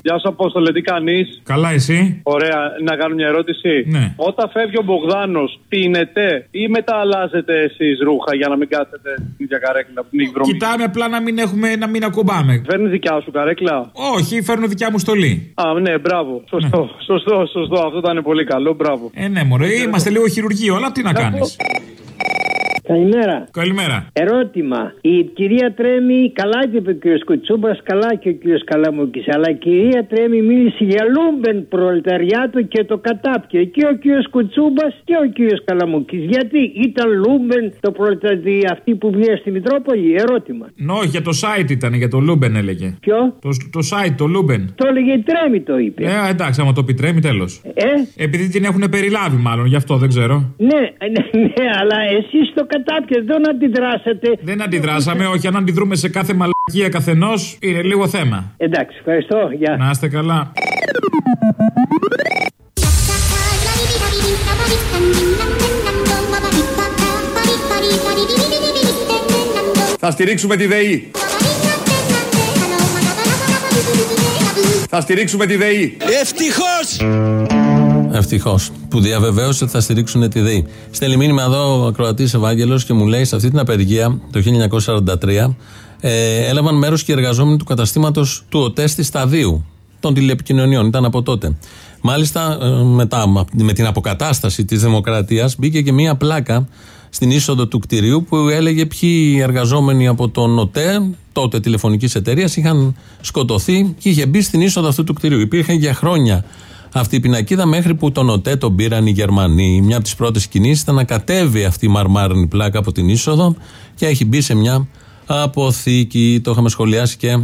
Γεια σου, Απόστολε, τι κάνεις; Καλά, εσύ; Ωραία, να κάνω μια ερώτηση. Ναι. Όταν φεύγει ο Μπογδάνος, πίνετε ή μετά αλλάζετε εσείς ρούχα για να μην κάτσετε στην ίδια καρέκλα που την έχεις βρωμίσει; Κοιτάμε απλά να μην, έχουμε, να μην ακουμπάμε. Φέρνεις δικιά σου καρέκλα; Όχι, φέρνω δικιά μου στολή. Α, ναι, μπράβο. Σωστό, σωστό, σωστό. Αυτό ήταν πολύ καλό. Μπράβο. Ε, ναι, μωρέ, είμαστε λίγο χειρουργείο, αλλά τι να κάνεις; Καλημέρα. Καλημέρα. Ερώτημα. Η κυρία Τρέμι, καλά είπε ο κύριος Κουτσούμπας, καλά και ο κύριος Καλαμούκης. Αλλά η κυρία Τρέμι μίλησε για λούμπεν προλεταριάτο και το κατάπιε. Και ο κύριος Κουτσούμπας και ο κύριος Καλαμούκης. Γιατί ήταν λούμπεν το προλεταριάτο αυτή που βγαίνει στη Μητρόπολη; Ερώτημα. No, για το site ήταν, για το Λούμπεν έλεγε. Ποιο; Το, το site, το Λούμπεν. Το έλεγε η Τρέμη το είπε. Ε, εντάξει, άμα το πει Τρέμη, τέλος. Ε; Επειδή την έχουν περιλάβει, μάλλον, γι' αυτό δεν ξέρω. Ναι, ναι, ναι, αλλά εσείς το κατάπιες, δεν αντιδράσατε. Δεν αντιδράσαμε, όχι, αν αντιδρούμε σε κάθε μαλακία καθενός, είναι λίγο θέμα. Εντάξει, ευχαριστώ. Γεια. Να είστε καλά. Θα στηρίξουμε τη ΔΕΗ. Θα στηρίξουμε τη ΔΕΗ. Ευτυχώς! Ευτυχώς που διαβεβαίωσε ότι θα στηρίξουν τη ΔΕΗ. Στέλνει μήνυμα εδώ ο ακροατής Ευάγγελος και μου λέει σε αυτή την απεργία το 1943 ε, έλαβαν μέρος και οι εργαζόμενοι του καταστήματος του ΟΤΕ στη Σταδίου των τηλεπικοινωνιών. Ήταν από τότε. Μάλιστα, ε, μετά, με την αποκατάσταση της Δημοκρατίας, μπήκε και μία πλάκα στην είσοδο του κτηρίου που έλεγε ποιοι εργαζόμενοι από τον ΟΤΕ, τότε τηλεφωνικής εταιρείας, είχαν σκοτωθεί και είχε μπει στην είσοδο αυτού του κτηρίου. Υπήρχε για χρόνια αυτή η πινακίδα μέχρι που τον ΟΤΕ τον πήραν οι Γερμανοί. Μια από τις πρώτες κινήσεις ήταν να κατέβει αυτή η μαρμάρινη πλάκα από την είσοδο και έχει μπει σε μια αποθήκη. Το είχαμε σχολιάσει και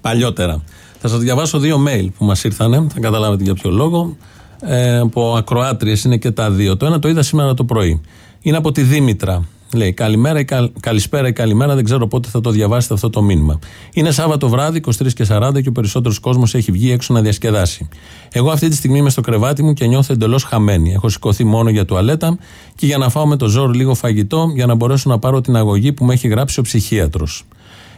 παλιότερα. Θα σας διαβάσω δύο mail που μας ήρθαν, θα καταλάβετε για ποιο λόγο. Ε, από ακροάτριες είναι και τα δύο. Το ένα το είδα σήμερα το πρωί. Είναι από τη Δήμητρα. Λέει καλημέρα ή καλ- καλησπέρα ή καλημέρα, δεν ξέρω πότε θα το διαβάσετε αυτό το μήνυμα. Είναι Σάββατο βράδυ, 23 και 40 και ο περισσότερος κόσμος έχει βγει έξω να διασκεδάσει. Εγώ αυτή τη στιγμή είμαι στο κρεβάτι μου και νιώθω εντελώς χαμένη. Έχω σηκωθεί μόνο για τουαλέτα και για να φάω με το ζόρ λίγο φαγητό για να μπορέσω να πάρω την αγωγή που με έχει γράψει ο ψυχίατρος.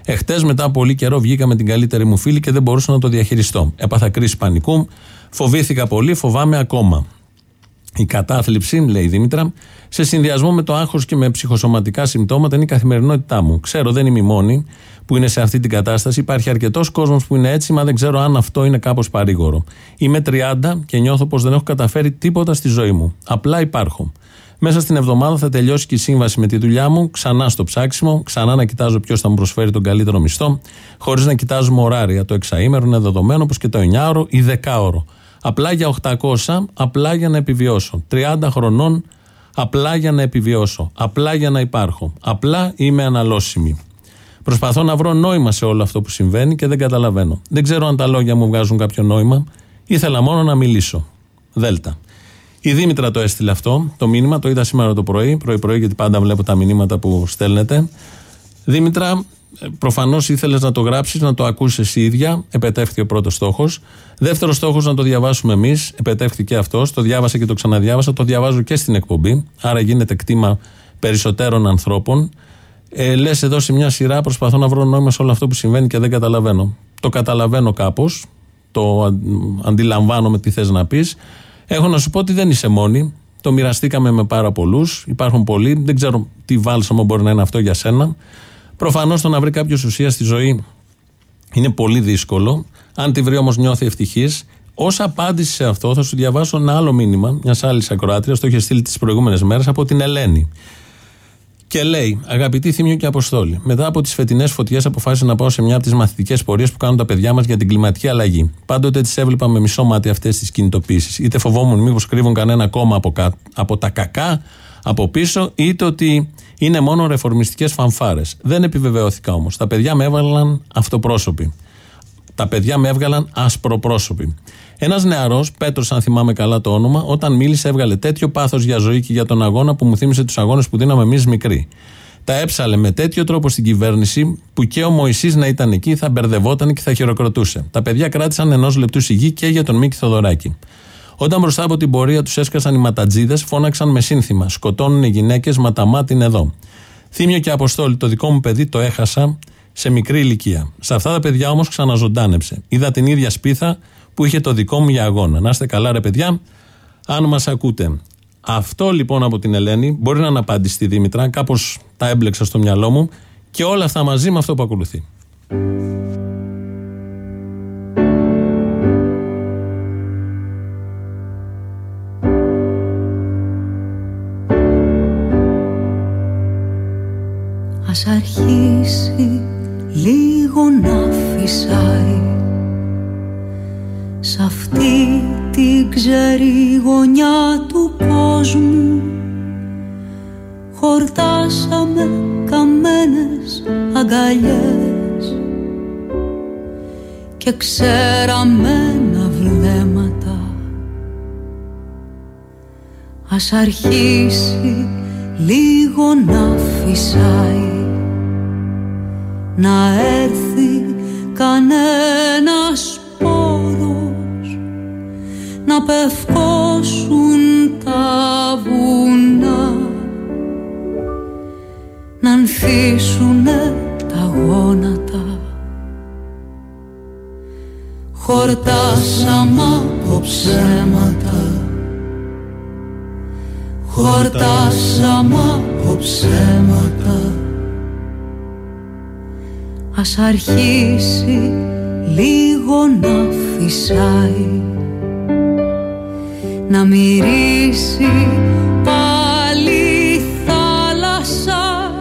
Εχθές, μετά από πολύ καιρό, βγήκα με την καλύτερη μου φίλη και δεν μπορούσα να το διαχειριστώ. Έπαθα κρίση πανικού, φοβήθηκα πολύ, φοβάμαι ακόμα. Η κατάθλιψη, λέει η Δήμητρα, σε συνδυασμό με το άγχος και με ψυχοσωματικά συμπτώματα είναι η καθημερινότητά μου. Ξέρω, δεν είμαι η μόνη που είναι σε αυτή την κατάσταση. Υπάρχει αρκετός κόσμος που είναι έτσι, μα δεν ξέρω αν αυτό είναι κάπως παρήγορο. Είμαι 30 και νιώθω πως δεν έχω καταφέρει τίποτα στη ζωή μου. Απλά υπάρχω. Μέσα στην εβδομάδα θα τελειώσει και η σύμβαση με τη δουλειά μου, ξανά στο ψάξιμο, ξανά να κοιτάζω ποιος θα μου προσφέρει τον καλύτερο μισθό, χωρίς να κοιτάζουμε ωράρια. Το εξαήμερο είναι δεδομένο, όπω και το 9ωρο ή 10ωρο. Απλά για 800, απλά για να επιβιώσω. 30 χρονών, απλά για να επιβιώσω. Απλά για να υπάρχω. Απλά είμαι αναλώσιμη. Προσπαθώ να βρω νόημα σε όλο αυτό που συμβαίνει και δεν καταλαβαίνω. Δεν ξέρω αν τα λόγια μου βγάζουν κάποιο νόημα. Ήθελα μόνο να μιλήσω. Δέλτα. Η Δήμητρα το έστειλε αυτό, το μήνυμα, το είδα σήμερα το πρωί, πρωί-πρωί, γιατί πάντα βλέπω τα μηνύματα που στέλνετε. Δήμητρα, προφανώς ήθελες να το γράψεις, να το ακούσεις εσύ ίδια. Επετεύχθηκε ο πρώτος στόχος. Δεύτερος στόχος να το διαβάσουμε εμείς. Επετεύχθηκε αυτός. Το διάβασα και το ξαναδιάβασα. Το διαβάζω και στην εκπομπή. Άρα γίνεται κτήμα περισσότερων ανθρώπων. Ε, Λες εδώ σε μια σειρά προσπαθώ να βρω νόημα σε όλο αυτό που συμβαίνει και δεν καταλαβαίνω. Το καταλαβαίνω κάπως. Το αντιλαμβάνομαι τι θες να πεις. Έχω να σου πω ότι δεν είσαι μόνη. Το μοιραστήκαμε με πάρα πολλούς. Υπάρχουν πολλοί. Δεν ξέρω τι βάλσαμο μπορεί να είναι αυτό για σένα. Προφανώς το να βρει κάποιος ουσία στη ζωή είναι πολύ δύσκολο. Αν τη βρει όμως νιώθει ευτυχής. Ω απάντηση σε αυτό, θα σου διαβάσω ένα άλλο μήνυμα μιας άλλης ακροάτριας. Το είχε στείλει τις προηγούμενες μέρες από την Ελένη. Και λέει: Αγαπητή Θήμιο και Αποστόλη, μετά από τις φετινές φωτιές, αποφάσισα να πάω σε μια από τις μαθητικές πορείες που κάνουν τα παιδιά μας για την κλιματική αλλαγή. Πάντοτε τις έβλεπα με μισό μάτι αυτές τις κινητοποίησεις. Είτε φοβόμουν μήπως κρύβουν κανένα κόμμα από, κα... από τα κακά από πίσω, είτε ότι είναι μόνο ρεφορμιστικές φανφάρες. Δεν επιβεβαιώθηκα όμως. Τα παιδιά με έβαλαν αυτοπρόσωποι. Τα παιδιά με έβγαλαν ασπροπρόσωποι. Ένας νεαρός, Πέτρος, αν θυμάμαι καλά το όνομα, όταν μίλησε, έβγαλε τέτοιο πάθος για ζωή και για τον αγώνα που μου θύμισε τους αγώνες που δίναμε εμείς μικροί. Τα έψαλε με τέτοιο τρόπο στην κυβέρνηση που και ο Μωυσής να ήταν εκεί θα μπερδευόταν και θα χειροκροτούσε. Τα παιδιά κράτησαν ενός λεπτού σιγή και για τον Μίκη Θοδωράκη. Όταν μπροστά από την πορεία τους έσκασαν οι ματατζίδες, φώναξαν με σύνθημα. Σκοτώνουν οι γυναίκες, ματαμάτιν εδώ. Θύμιο και Αποστόλη, το δικό μου παιδί το έχασα σε μικρή ηλικία. Σε αυτά τα παιδιά όμως ξαναζωντάνεψε. Είδα την ίδια σπίθα που είχε το δικό μου για αγώνα. Να είστε καλά, ρε παιδιά, αν μας ακούτε. Αυτό λοιπόν από την Ελένη μπορεί να αναπάντησε στη Δήμητρα, κάπως τα έμπλεξα στο μυαλό μου και όλα αυτά μαζί με αυτό που ακολουθεί. Ας αρχίσει λίγο να φυσάει. Σ' αυτή την ξερή γωνιά του κόσμου. Χορτάσαμε καμένες αγκαλιές Και ξέραμενα βλέμματα. Ας αρχίσει λίγο να φυσάει να έρθει κανένας πόρος να πευκώσουν τα βουνά να ανθίσουνε τα γόνατα. Χορτάσαμε από ψέματα χορτάσαμε από ψέματα Ας αρχίσει λίγο να φυσάει Να μυρίσει πάλι θάλασσα.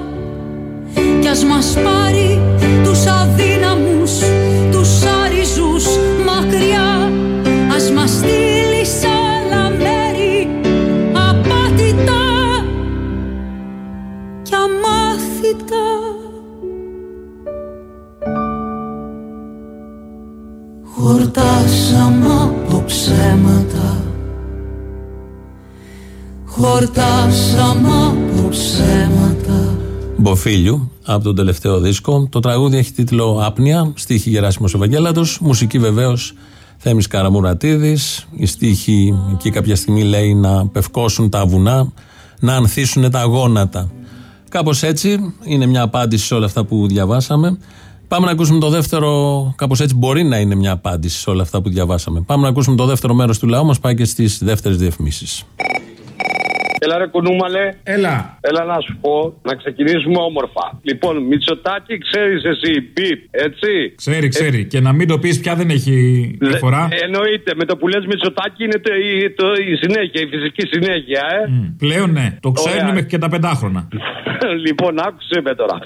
Κι ας μας πάρει τους αδύναμους, Χορτάσαμε από ψέματα Χορτάσαμε από ψέματα Μποφίλιου από τον τελευταίο δίσκο. Το τραγούδι έχει τίτλο Άπνια, στίχη Γεράσιμος Ευαγγέλατος, μουσική βεβαίως Θέμης Καραμουρατίδης. Η στίχη εκεί κάποια στιγμή λέει να πευκώσουν τα βουνά, να ανθίσουν τα γόνατα. Κάπως έτσι είναι μια απάντηση σε όλα αυτά που διαβάσαμε. Πάμε να ακούσουμε το δεύτερο. Κάπως έτσι μπορεί να είναι μια απάντηση σε όλα αυτά που διαβάσαμε. Πάμε να ακούσουμε το δεύτερο μέρος του λαού μας. Πάει και στις δεύτερες διαφημίσεις. Έλα ρε κουνούμαλε. Έλα. Έλα να σου πω, να ξεκινήσουμε όμορφα. Λοιπόν, Μητσοτάκη, ξέρεις εσύ, πιπ, έτσι; Ξέρει, ξέρει. Και να μην το πεις πια δεν έχει διαφορά. Ε, εννοείται, με το που λες Μητσοτάκη είναι το, η, το, η συνέχεια, η φυσική συνέχεια, ε. Μμ, Πλέον ναι. Το ξέρουν Ωραία. μέχρι και τα πεντάχρονα. λοιπόν, άκουσε με τώρα.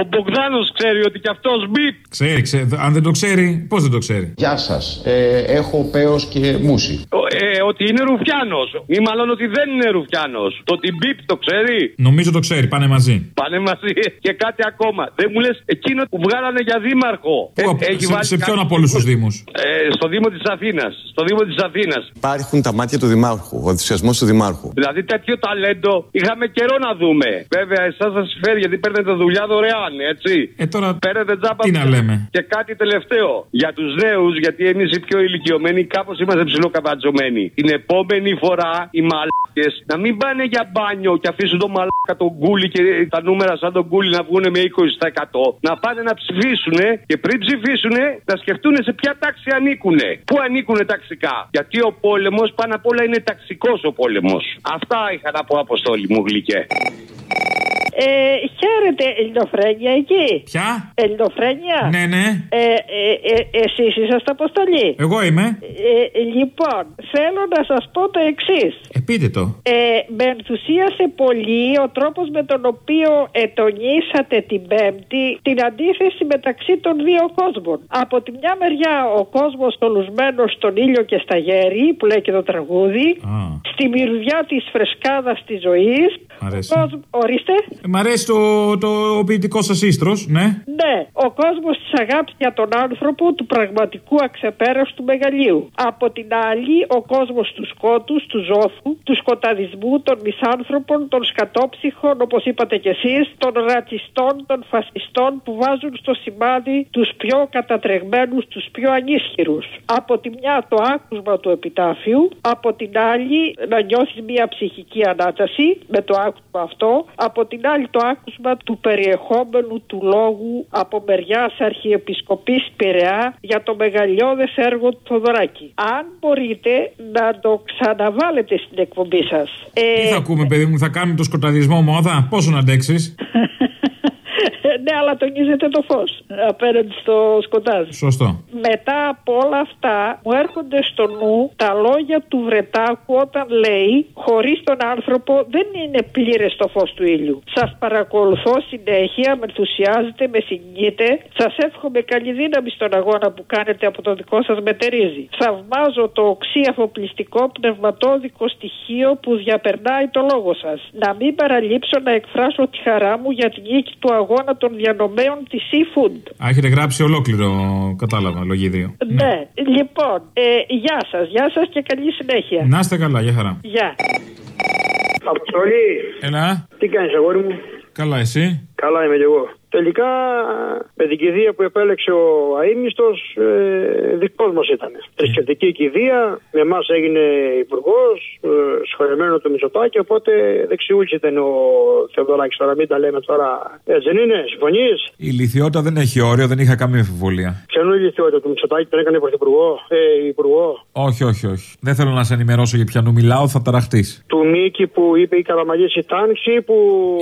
Ο Μπογδάνος ξέρει ότι κι αυτός μπιπ. Ξέρει, ξέρει. Αν δεν το ξέρει, πώς δεν το ξέρει; Γεια σας. Ε, έχω πέος και μουσι. Ο- Ε, ότι είναι Ρουφιάνος. Ή μάλλον ότι δεν είναι Ρουφιάνος. Το ότι μπιπ το ξέρει; Νομίζω το ξέρει. Πάνε μαζί. Πάνε μαζί. Και κάτι ακόμα. Δεν μου λες εκείνο που βγάλανε για δήμαρχο. Πού, Ε, έχει σε, βάλει σε ποιον κάτι- από όλους τους Δήμους; Ε, στο Δήμο της Αθήνας. Στο Δήμο της Αθήνας. Υπάρχουν τα μάτια του Δημάρχου, ο ενθουσιασμός του Δημάρχου. Δηλαδή τέτοιο ταλέντο είχαμε καιρό να δούμε. Βέβαια, εσάς σας συμφέρει γιατί παίρνετε δουλειά δωρεάν, έτσι. Ε, τώρα. Παίρνετε τζάμπα. Τι να λέμε; Και κάτι τελευταίο. Για τους νέους, γιατί εμείς οι πιο ηλικιωμένοι κάπως είμαστε ψιλοκαβατζωμένοι. Την επόμενη φορά οι μαλάκες να μην πάνε για μπάνιο και αφήσουν το μαλάκα τον κούλι και τα νούμερα σαν τον κούλι να βγουν με 20%. Να πάνε να ψηφίσουν και πριν ψηφίσουν να σκεφτούν σε ποια τάξη ανήκουν. Πού ανήκουν ταξικά; Γιατί ο πόλεμος πάνω απ' όλα είναι ταξικός ο πόλεμος. Αυτά είχα να πω, Αποστόλη μου γλυκέ. Ε, χαίρετε, Ελληνοφρένια εκεί. Ποια; Ελληνοφρένια. Ναι, ναι. Ε, ε, ε, εσείς είσαστε αποστολή. Εγώ είμαι. Ε, λοιπόν, θέλω να σας πω το εξής. Ε, πείτε το. Ε, με ενθουσίασε πολύ ο τρόπος με τον οποίο ετονίσατε την Πέμπτη την αντίθεση μεταξύ των δύο κόσμων. Από τη μια μεριά ο κόσμος τολουσμένος στον ήλιο και στα γέρη που λέει και το τραγούδι, στη μυρουδιά της φρεσκάδας της ζωής. Μ' αρέσει. Ο κόσμ- Ορίστε. Ε, Μ' αρέσει το, το ποιητικό σας ίστρος, ναι. Ναι, ο κόσμος της αγάπης για τον άνθρωπο, του πραγματικού αξεπέραστου μεγαλείου. Από την άλλη, ο κόσμος του σκότους, του ζώθου, του σκοταδισμού, των μισάνθρωπων, των σκατόψυχων, όπως είπατε κι εσείς, των ρατσιστών, των φασιστών που βάζουν στο σημάδι τους πιο κατατρεγμένους, τους πιο ανίσχυρους. Από τη μια το άκουσμα του επιτάφιου, από την άλλη να νιώθεις μια ψυχική ανάταση με το άκουσμα αυτό, από την άλλη το άκουσμα του περιεχόμενου του λόγου από μεριά Αρχιεπισκοπής Πειραιά για το μεγαλειώδες έργο του Θοδωράκη. Αν μπορείτε να το ξαναβάλετε στην εκπομπή σας. Ε, Τι θα ακούμε, παιδί μου, θα κάνουμε το σκοταδισμό μόδα; Πόσο να αντέξεις; ναι, αλλά τονίζετε το φως απέναντι στο σκοτάδι. Σωστό. Μετά από όλα αυτά μου έρχονται στο νου τα λόγια του Βρετάκου όταν λέει χωρίς τον άνθρωπο δεν είναι πλήρες το φως του ήλιου. Σας παρακολουθώ συνέχεια, με ενθουσιάζετε, με συγκινείτε. Σας εύχομαι καλή δύναμη στον αγώνα που κάνετε από το δικό σας μετερίζει. Θαυμάζω το οξύ αφοπλιστικό πνευματόδικο στοιχείο που διαπερνάει το λόγο σας. Να μην παραλείψω να εκφράσω τη χαρά μου για την νίκη του αγώνα των διανομέων της Seafood. Α, έχετε γράψει ολόκληρο, κατάλαβα, λογίδιο. Ναι. Λοιπόν, ε, γεια σας, γεια σας και καλή συνέχεια. Να είστε καλά, για χαρά. Γεια. Αποστολή, Έλα, τι κάνεις αγόρι μου; καλά εσύ; Καλά είμαι κι εγώ. Τελικά με την κηδεία που επέλεξε ο αείμνηστος ε, δικός μας ήταν. Θρησκευτική κηδεία, με εμάς έγινε υπουργός, ε, σχολεμένο το Μητσοτάκη, οπότε δεξιούλης ήταν ο Θεοδωράκης τώρα, μην τα λέμε τώρα. Έτσι δεν είναι, συμφωνείς; Η λυθιότητα δεν έχει όριο, δεν είχα καμία αμφιβολία. Ποιανού η λυθιότητα του Μητσοτάκη τον έκανε πρωθυπουργό, ε, υπουργό. Όχι, όχι, όχι. Δεν θέλω να σε ενημερώσω για ποιανού μιλάω, θα ταραχτείς. Του Μίκη που είπε η Καραμαγή η τάξη που.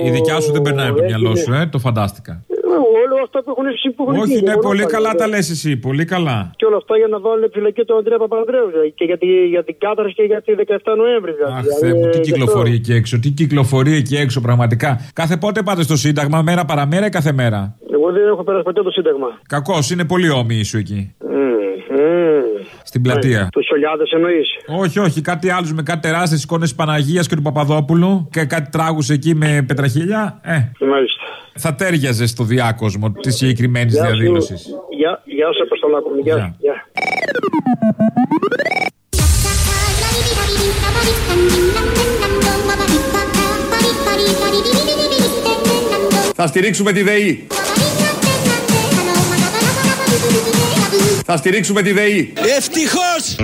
Η δικιά σου δεν περνάει από το έγινε- μυαλό σου, ε, το φαντάστηκα. Ε, Όλο αυτά που έχουν εσύ που έχουν Όχι, γίνει, ναι, όλα πολύ αυτά, καλά ναι. τα λες εσύ, πολύ καλά. Και όλα αυτά για να βάλουν φυλακή τον Αντρέα Παπανδρέου δηλαδή, και για, τη, για την κάθαρση και για τη 17 Νοέμβρη. Δηλαδή. Αχ, Θεέ μου, τι γι' αυτό. κυκλοφορεί εκεί έξω, τι κυκλοφορεί εκεί έξω πραγματικά. Κάθε πότε πάτε στο Σύνταγμα, μέρα παραμέρα ή κάθε μέρα; Εγώ δεν έχω περάσει ποτέ το Σύνταγμα. Κακός, είναι πολύ όμοιοι σου εκεί. Μμμ, μμμ. Στην πλατεία. Τους Σολιάδε εννοείς. Όχι, όχι, κάτι άλλο με κάτι τεράστιες εικόνες Παναγίας και του Παπαδόπουλου και κάτι τράγους εκεί με πετραχίλια. Ε, Μάλιστα. Θα τέριαζες στο διάκοσμο της συγκεκριμένης Γεια σου. διαδήλωσης. Γεια, γεια σου, Αποστολάκο μου. Γεια. γεια. Θα στηρίξουμε τη ΔΕΗ. Θα στηρίξουμε τη ΔΕΗ. Ευτυχώς!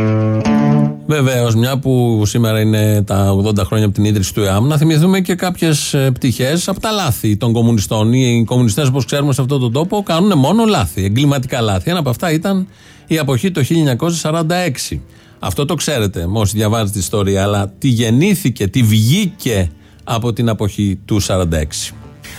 Βεβαίως, μια που σήμερα είναι τα 80 χρόνια από την ίδρυση του ΕΑΜ, να θυμηθούμε και κάποιες πτυχές από τα λάθη των κομμουνιστών. Οι κομμουνιστές, όπως ξέρουμε σε αυτόν τον τόπο, κάνουν μόνο λάθη, εγκληματικά λάθη. Ένα από αυτά ήταν η αποχή το 1946. Αυτό το ξέρετε, όσοι διαβάζετε την ιστορία, αλλά τι γεννήθηκε, τι βγήκε από την αποχή του 46.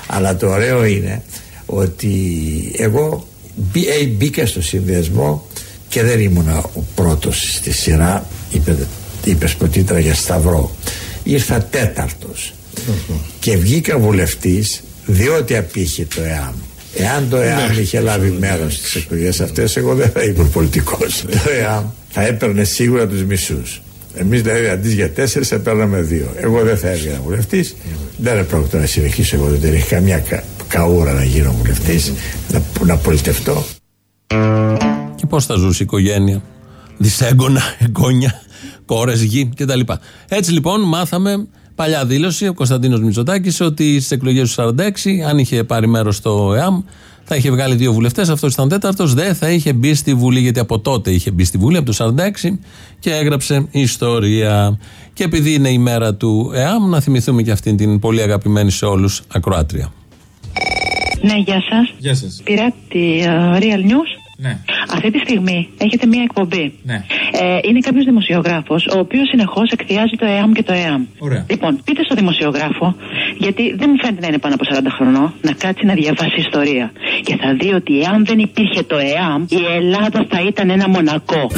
Αλλά το ωραίο είναι ότι εγώ μπή- ε, μπήκα στο συνδυασμό και δεν ήμουν ο πρώτος στη σειρά είπε, είπες πρωτήτερα για Σταυρό ήρθα τέταρτος και βγήκα βουλευτής διότι απήχε το ΕΑΜ Εάν το ΕΑΜ είχε λάβει μέρος στις εκλογές αυτές, εγώ δεν θα ήμουν πολιτικός. Το ΕΑΜ θα έπαιρνε σίγουρα τους μισούς. Εμείς δηλαδή αντί για τέσσερις θα παίρναμε δύο. Εγώ δεν θα έβγαινα βουλευτής. Δεν πρόκειται να συνεχίσω. Εγώ δεν έχει καμιά κα, καούρα να γίνω βουλευτής, να, να πολιτευτώ. Και πώς θα ζούσε η οικογένεια. Δυσέγγωνα, εγγόνια, κόρες, γη κτλ. Έτσι λοιπόν μάθαμε παλιά δήλωση ο Κωνσταντίνος Μητσοτάκης ότι στις εκλογές του 46, αν είχε πάρει μέρος στο ΕΑΜ, θα είχε βγάλει δύο βουλευτές. Αυτός ήταν τέταρτος, δεν θα είχε μπει στη Βουλή, γιατί από τότε είχε μπει στη Βουλή, από το 46 και έγραψε ιστορία. Και επειδή είναι η μέρα του ΕΑΜ, να θυμηθούμε και αυτήν την πολύ αγαπημένη σε όλους ακροάτρια. Ναι, γεια σας. Γεια σας. Πήρα τη ε, Real News. Ναι. Αυτή τη στιγμή έχετε μία εκπομπή. Ναι. Ε, είναι κάποιος δημοσιογράφος, ο οποίος συνεχώς εκθιάζει το ΕΑΜ και το ΕΑΜ. Ωραία. Λοιπόν, πείτε στο δημοσιογράφο, γιατί δεν μου φαίνεται να είναι πάνω από 40 χρονών, να κάτσει να διαβάσει ιστορία. Και θα δει ότι εάν δεν υπήρχε το ΕΑΜ, η Ελλάδα θα ήταν ένα μονακό.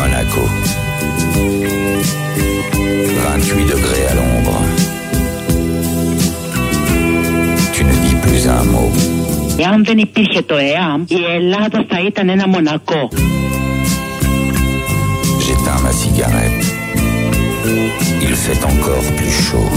Monaco. 28 degrés à Εάν δεν υπήρχε το ΕΑΜ, η Ελλάδα θα ήταν ένα μονακό. J'éteins ma cigarette. Il fait encore plus chaud.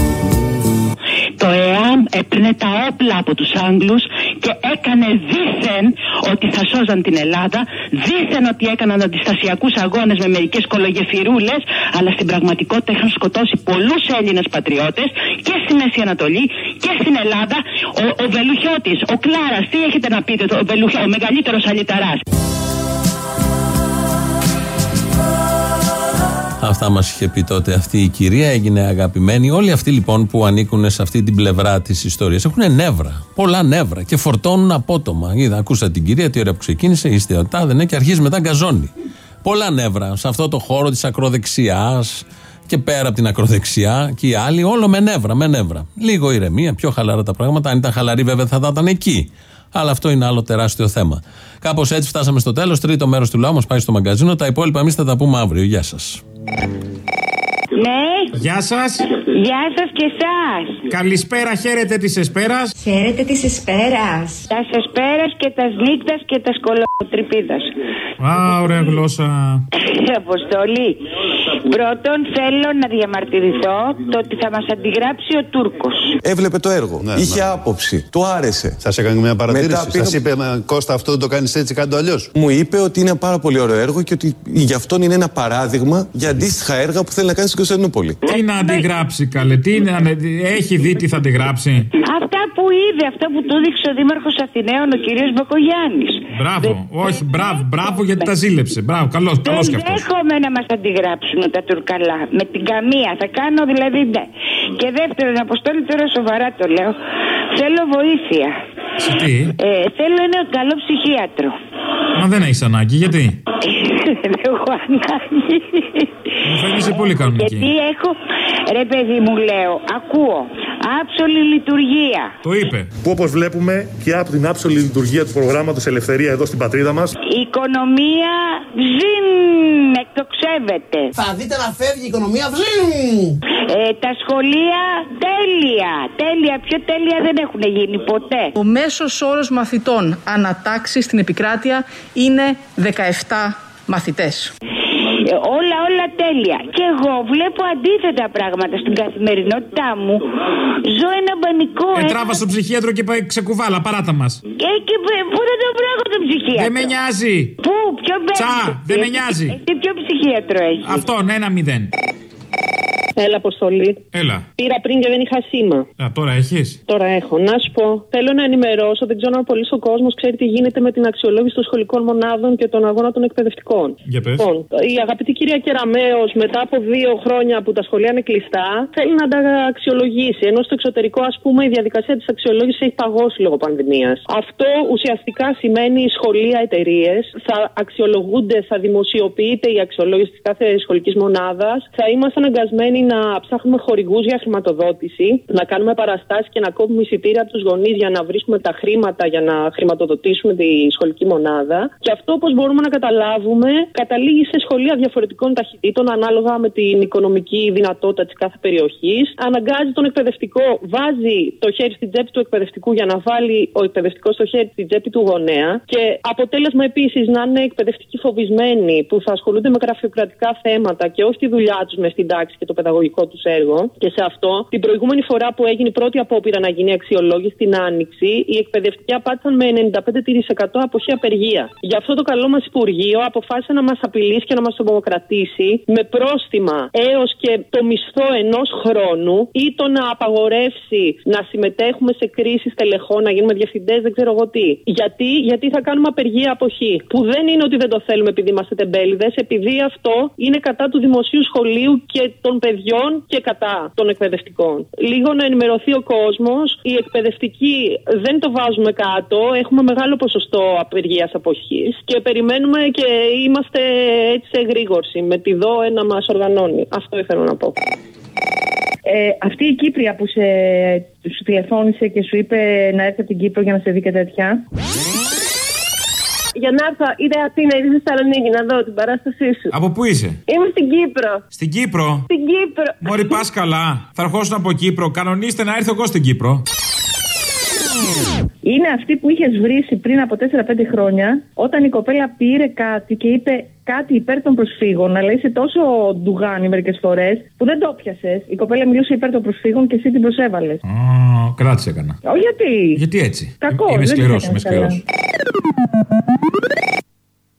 Το ΕΑΜ έπαιρνε τα όπλα από τους Άγγλους και έκανε δήθεν ότι θα σώζαν την Ελλάδα, δήθεν ότι έκαναν αντιστασιακούς αγώνες με μερικές κολογεφυρούλες, αλλά στην πραγματικότητα είχαν σκοτώσει πολλούς Έλληνες πατριώτες και στη Μέση Ανατολή και στην Ελλάδα. Ο, ο Βελουχιώτης, ο Κλάρας, τι έχετε να πείτε, το, ο, Βελουχιώ, ο μεγαλύτερος αλυταράς. Αυτά μας είχε πει τότε αυτή η κυρία, έγινε αγαπημένη. Όλοι αυτοί λοιπόν που ανήκουν σε αυτή την πλευρά της ιστορίας έχουν νεύρα. Πολλά νεύρα και φορτώνουν απότομα. Είδα, ακούσα την κυρία, τι ώρα που ξεκίνησε, είστε ο τάδε, ναι, και αρχίζει μετά γκαζώνει. Πολλά νεύρα σε αυτό το χώρο της ακροδεξιάς και πέρα από την ακροδεξιά και οι άλλοι, όλο με νεύρα, με νεύρα. Λίγο ηρεμία, πιο χαλαρά τα πράγματα. Αν ήταν χαλαρή, βέβαια θα ήταν εκεί. Αλλά αυτό είναι άλλο τεράστιο θέμα. Κάπως έτσι φτάσαμε στο τέλος. Τρίτο μέρος του λαού μας πάει στο μαγκαζίνο. Τα υπόλοιπα εμείς θα τα πούμε αύριο. Γεια σας. Ναι. Γεια σας. Γεια σας και εσάς. Καλησπέρα, χαίρετε της Εσπέρας. Χαίρετε της Εσπέρας. Τας Εσπέρας και τας Νύχτα και τας Σκολοτρυπίδα. Α, ωραία γλώσσα. Αποστολή. Πρώτον, θέλω να διαμαρτυρηθώ το ότι θα μας αντιγράψει ο Τούρκος. Έβλεπε το έργο. Ναι, Είχε ναι. άποψη. Του άρεσε. Σας έκανε μια παρατήρηση. Μετά πήγα- Σας είπε, «Μα, Κώστα, αυτό δεν το κάνεις έτσι, κάνει το αλλιώς. Μου είπε ότι είναι ένα πάρα πολύ ωραίο έργο και ότι γι' αυτόν είναι ένα παράδειγμα για αντίστοιχα έργα που θέλει να κάνει στην Κωνσταντινούπολη. Τι να αντιγράψει, καλέ, τι να... έχει δει τι θα αντιγράψει. Αυτά που είδε, αυτά που του έδειξε ο Δήμαρχος Αθηναίων, ο κ. Μπακογιάννης. Μπράβο, όχι, μπράβο, μπράβο γιατί τα ζήλεψε. Μπράβο, καλός καλός κι Δεν αυτό. δέχομαι να μας αντιγράψουν τα τουρκαλά. Με την καμία. Θα κάνω δηλαδή ναι. Και δεύτερον, Αποστόλη, τώρα σοβαρά το λέω. Θέλω βοήθεια. Σε τι, Ε, θέλω ένα καλό ψυχίατρο. μα δεν έχεις ανάγκη, γιατί; Δεν έχω ανάγκη. Μου φαίνεσαι πολύ κανονική. Γιατί έχω, ρε παιδί μου λέω, ακούω, άψολη λειτουργία. Το είπε. Που όπως βλέπουμε και από την άψολη λειτουργία του προγράμματος Ελευθερία εδώ στην πατρίδα μας, Η οικονομία ζην, εκτοξεύεται. Θα δείτε να φεύγει η οικονομία. Βζζιν! Ε, τα σχολεία τέλεια, τέλεια, πιο τέλεια δεν έχουν γίνει ποτέ. Ο μέσος όρος μαθητών ανατάξει στην επικράτεια είναι 17 μαθητές. Ε, όλα, όλα τέλεια. Και εγώ βλέπω αντίθετα πράγματα στην καθημερινότητά μου. Ζω ένα μπανικό Ε, ένα- τράβα στο ψυχίατρο και πάει ξεκουβάλα, παράτα μας. Και, και π- πού θα το βρω το ψυχίατρο; Δεν με νοιάζει. Πού, ποιο Τσα, δεν με νοιάζει. Εσύ ποιο ψυχίατρο έχει; Αυτόν, ένα μηδέν. Έλα, Αποστολή. Έλα. Πήρα πριν και δεν είχα σήμα. Α, τώρα έχεις; Τώρα έχω. Να σου πω, θέλω να ενημερώσω, δεν ξέρω αν πολύ ο κόσμος ξέρει τι γίνεται με την αξιολόγηση των σχολικών μονάδων και τον αγώνα των εκπαιδευτικών. Για πες. Λοιπόν, η αγαπητή κυρία Κεραμέο, μετά από δύο χρόνια που τα σχολεία είναι κλειστά, θέλει να τα αξιολογήσει. Ενώ στο εξωτερικό, ας πούμε, η διαδικασία της αξιολόγησης έχει παγώσει λόγω πανδημίας. Αυτό ουσιαστικά σημαίνει οι σχολεία, εταιρείες θα αξιολογούνται, θα δημοσιοποιείται η αξιολόγηση της κάθε σχολικής μονάδας. Θα είμαστε αναγκασμένοι να ψάχνουμε χορηγούς για χρηματοδότηση, να κάνουμε παραστάσεις και να κόβουμε εισιτήρια από τους γονείς για να βρίσκουμε τα χρήματα για να χρηματοδοτήσουμε τη σχολική μονάδα. Και αυτό, όπως μπορούμε να καταλάβουμε, καταλήγει σε σχολεία διαφορετικών ταχυτήτων ανάλογα με την οικονομική δυνατότητα της κάθε περιοχής. Αναγκάζει τον εκπαιδευτικό, βάζει το χέρι στην τσέπη του εκπαιδευτικού για να βάλει ο εκπαιδευτικός στο χέρι στην τσέπη του γονέα. Και αποτέλεσμα επίσης να είναι εκπαιδευτικοί φοβισμένοι που θα ασχολούνται με γραφειοκρατικά θέματα και όχι τη δουλειά τους μες στην τάξη και το παιδαγωγικό τους έργο. Και σε αυτό, την προηγούμενη φορά που έγινε η πρώτη απόπειρα να γίνει αξιολόγηση στην Άνοιξη, οι εκπαιδευτικοί απάτησαν με 95% αποχή απεργία. Γι' αυτό το καλό μας Υπουργείο αποφάσισε να μας απειλήσει και να μας τρομοκρατήσει με πρόστιμα έως και το μισθό ενός χρόνου ή το να απαγορεύσει να συμμετέχουμε σε κρίσεις τελεχών, να γίνουμε διευθυντές, δεν ξέρω εγώ τι. Γιατί, γιατί θα κάνουμε απεργία αποχή. Που δεν είναι ότι δεν το θέλουμε επειδή είμαστε τεμπέληδες, επειδή αυτό είναι κατά του δημοσίου σχολείου και των παιδιών και κατά των εκπαιδευτικών. Λίγο να ενημερωθεί ο κόσμος. Οι εκπαιδευτικοί δεν το βάζουμε κάτω. Έχουμε μεγάλο ποσοστό απεργίας αποχής και περιμένουμε και είμαστε έτσι σε εγρήγορση με τη ΔΟΕ να μας οργανώνει. Αυτό ήθελα να πω. Ε, αυτή η Κύπρια που σε, σου τηλεφώνησε και σου είπε να έρθει από την Κύπρο για να σε δει και τέτοια. Για να έρθω, είτε Αθήνα είτε στη Θεσσαλονίκη να δω την παράστασή σου. Από πού είσαι; Είμαι στην Κύπρο. Στην Κύπρο; Στην Κύπρο. Μωρή πας καλά. Θα ερχόσουν από Κύπρο. Κανονίστε να έρθω εγώ στην Κύπρο. Είναι αυτή που είχες βρει πριν από 4-5 χρόνια, όταν η κοπέλα πήρε κάτι και είπε κάτι υπέρ των προσφύγων, αλλά είσαι τόσο ντουγάνι μερικές φορές που δεν το πιασε. Η κοπέλα μιλούσε υπέρ των προσφύγων και εσύ την προσέβαλες. Α, κράτησε έκανα. Όχι γιατί; Γιατί έτσι; Κακό. Είμαι δεν σκληρός, την είμαι έκανες σκληρό. καλά.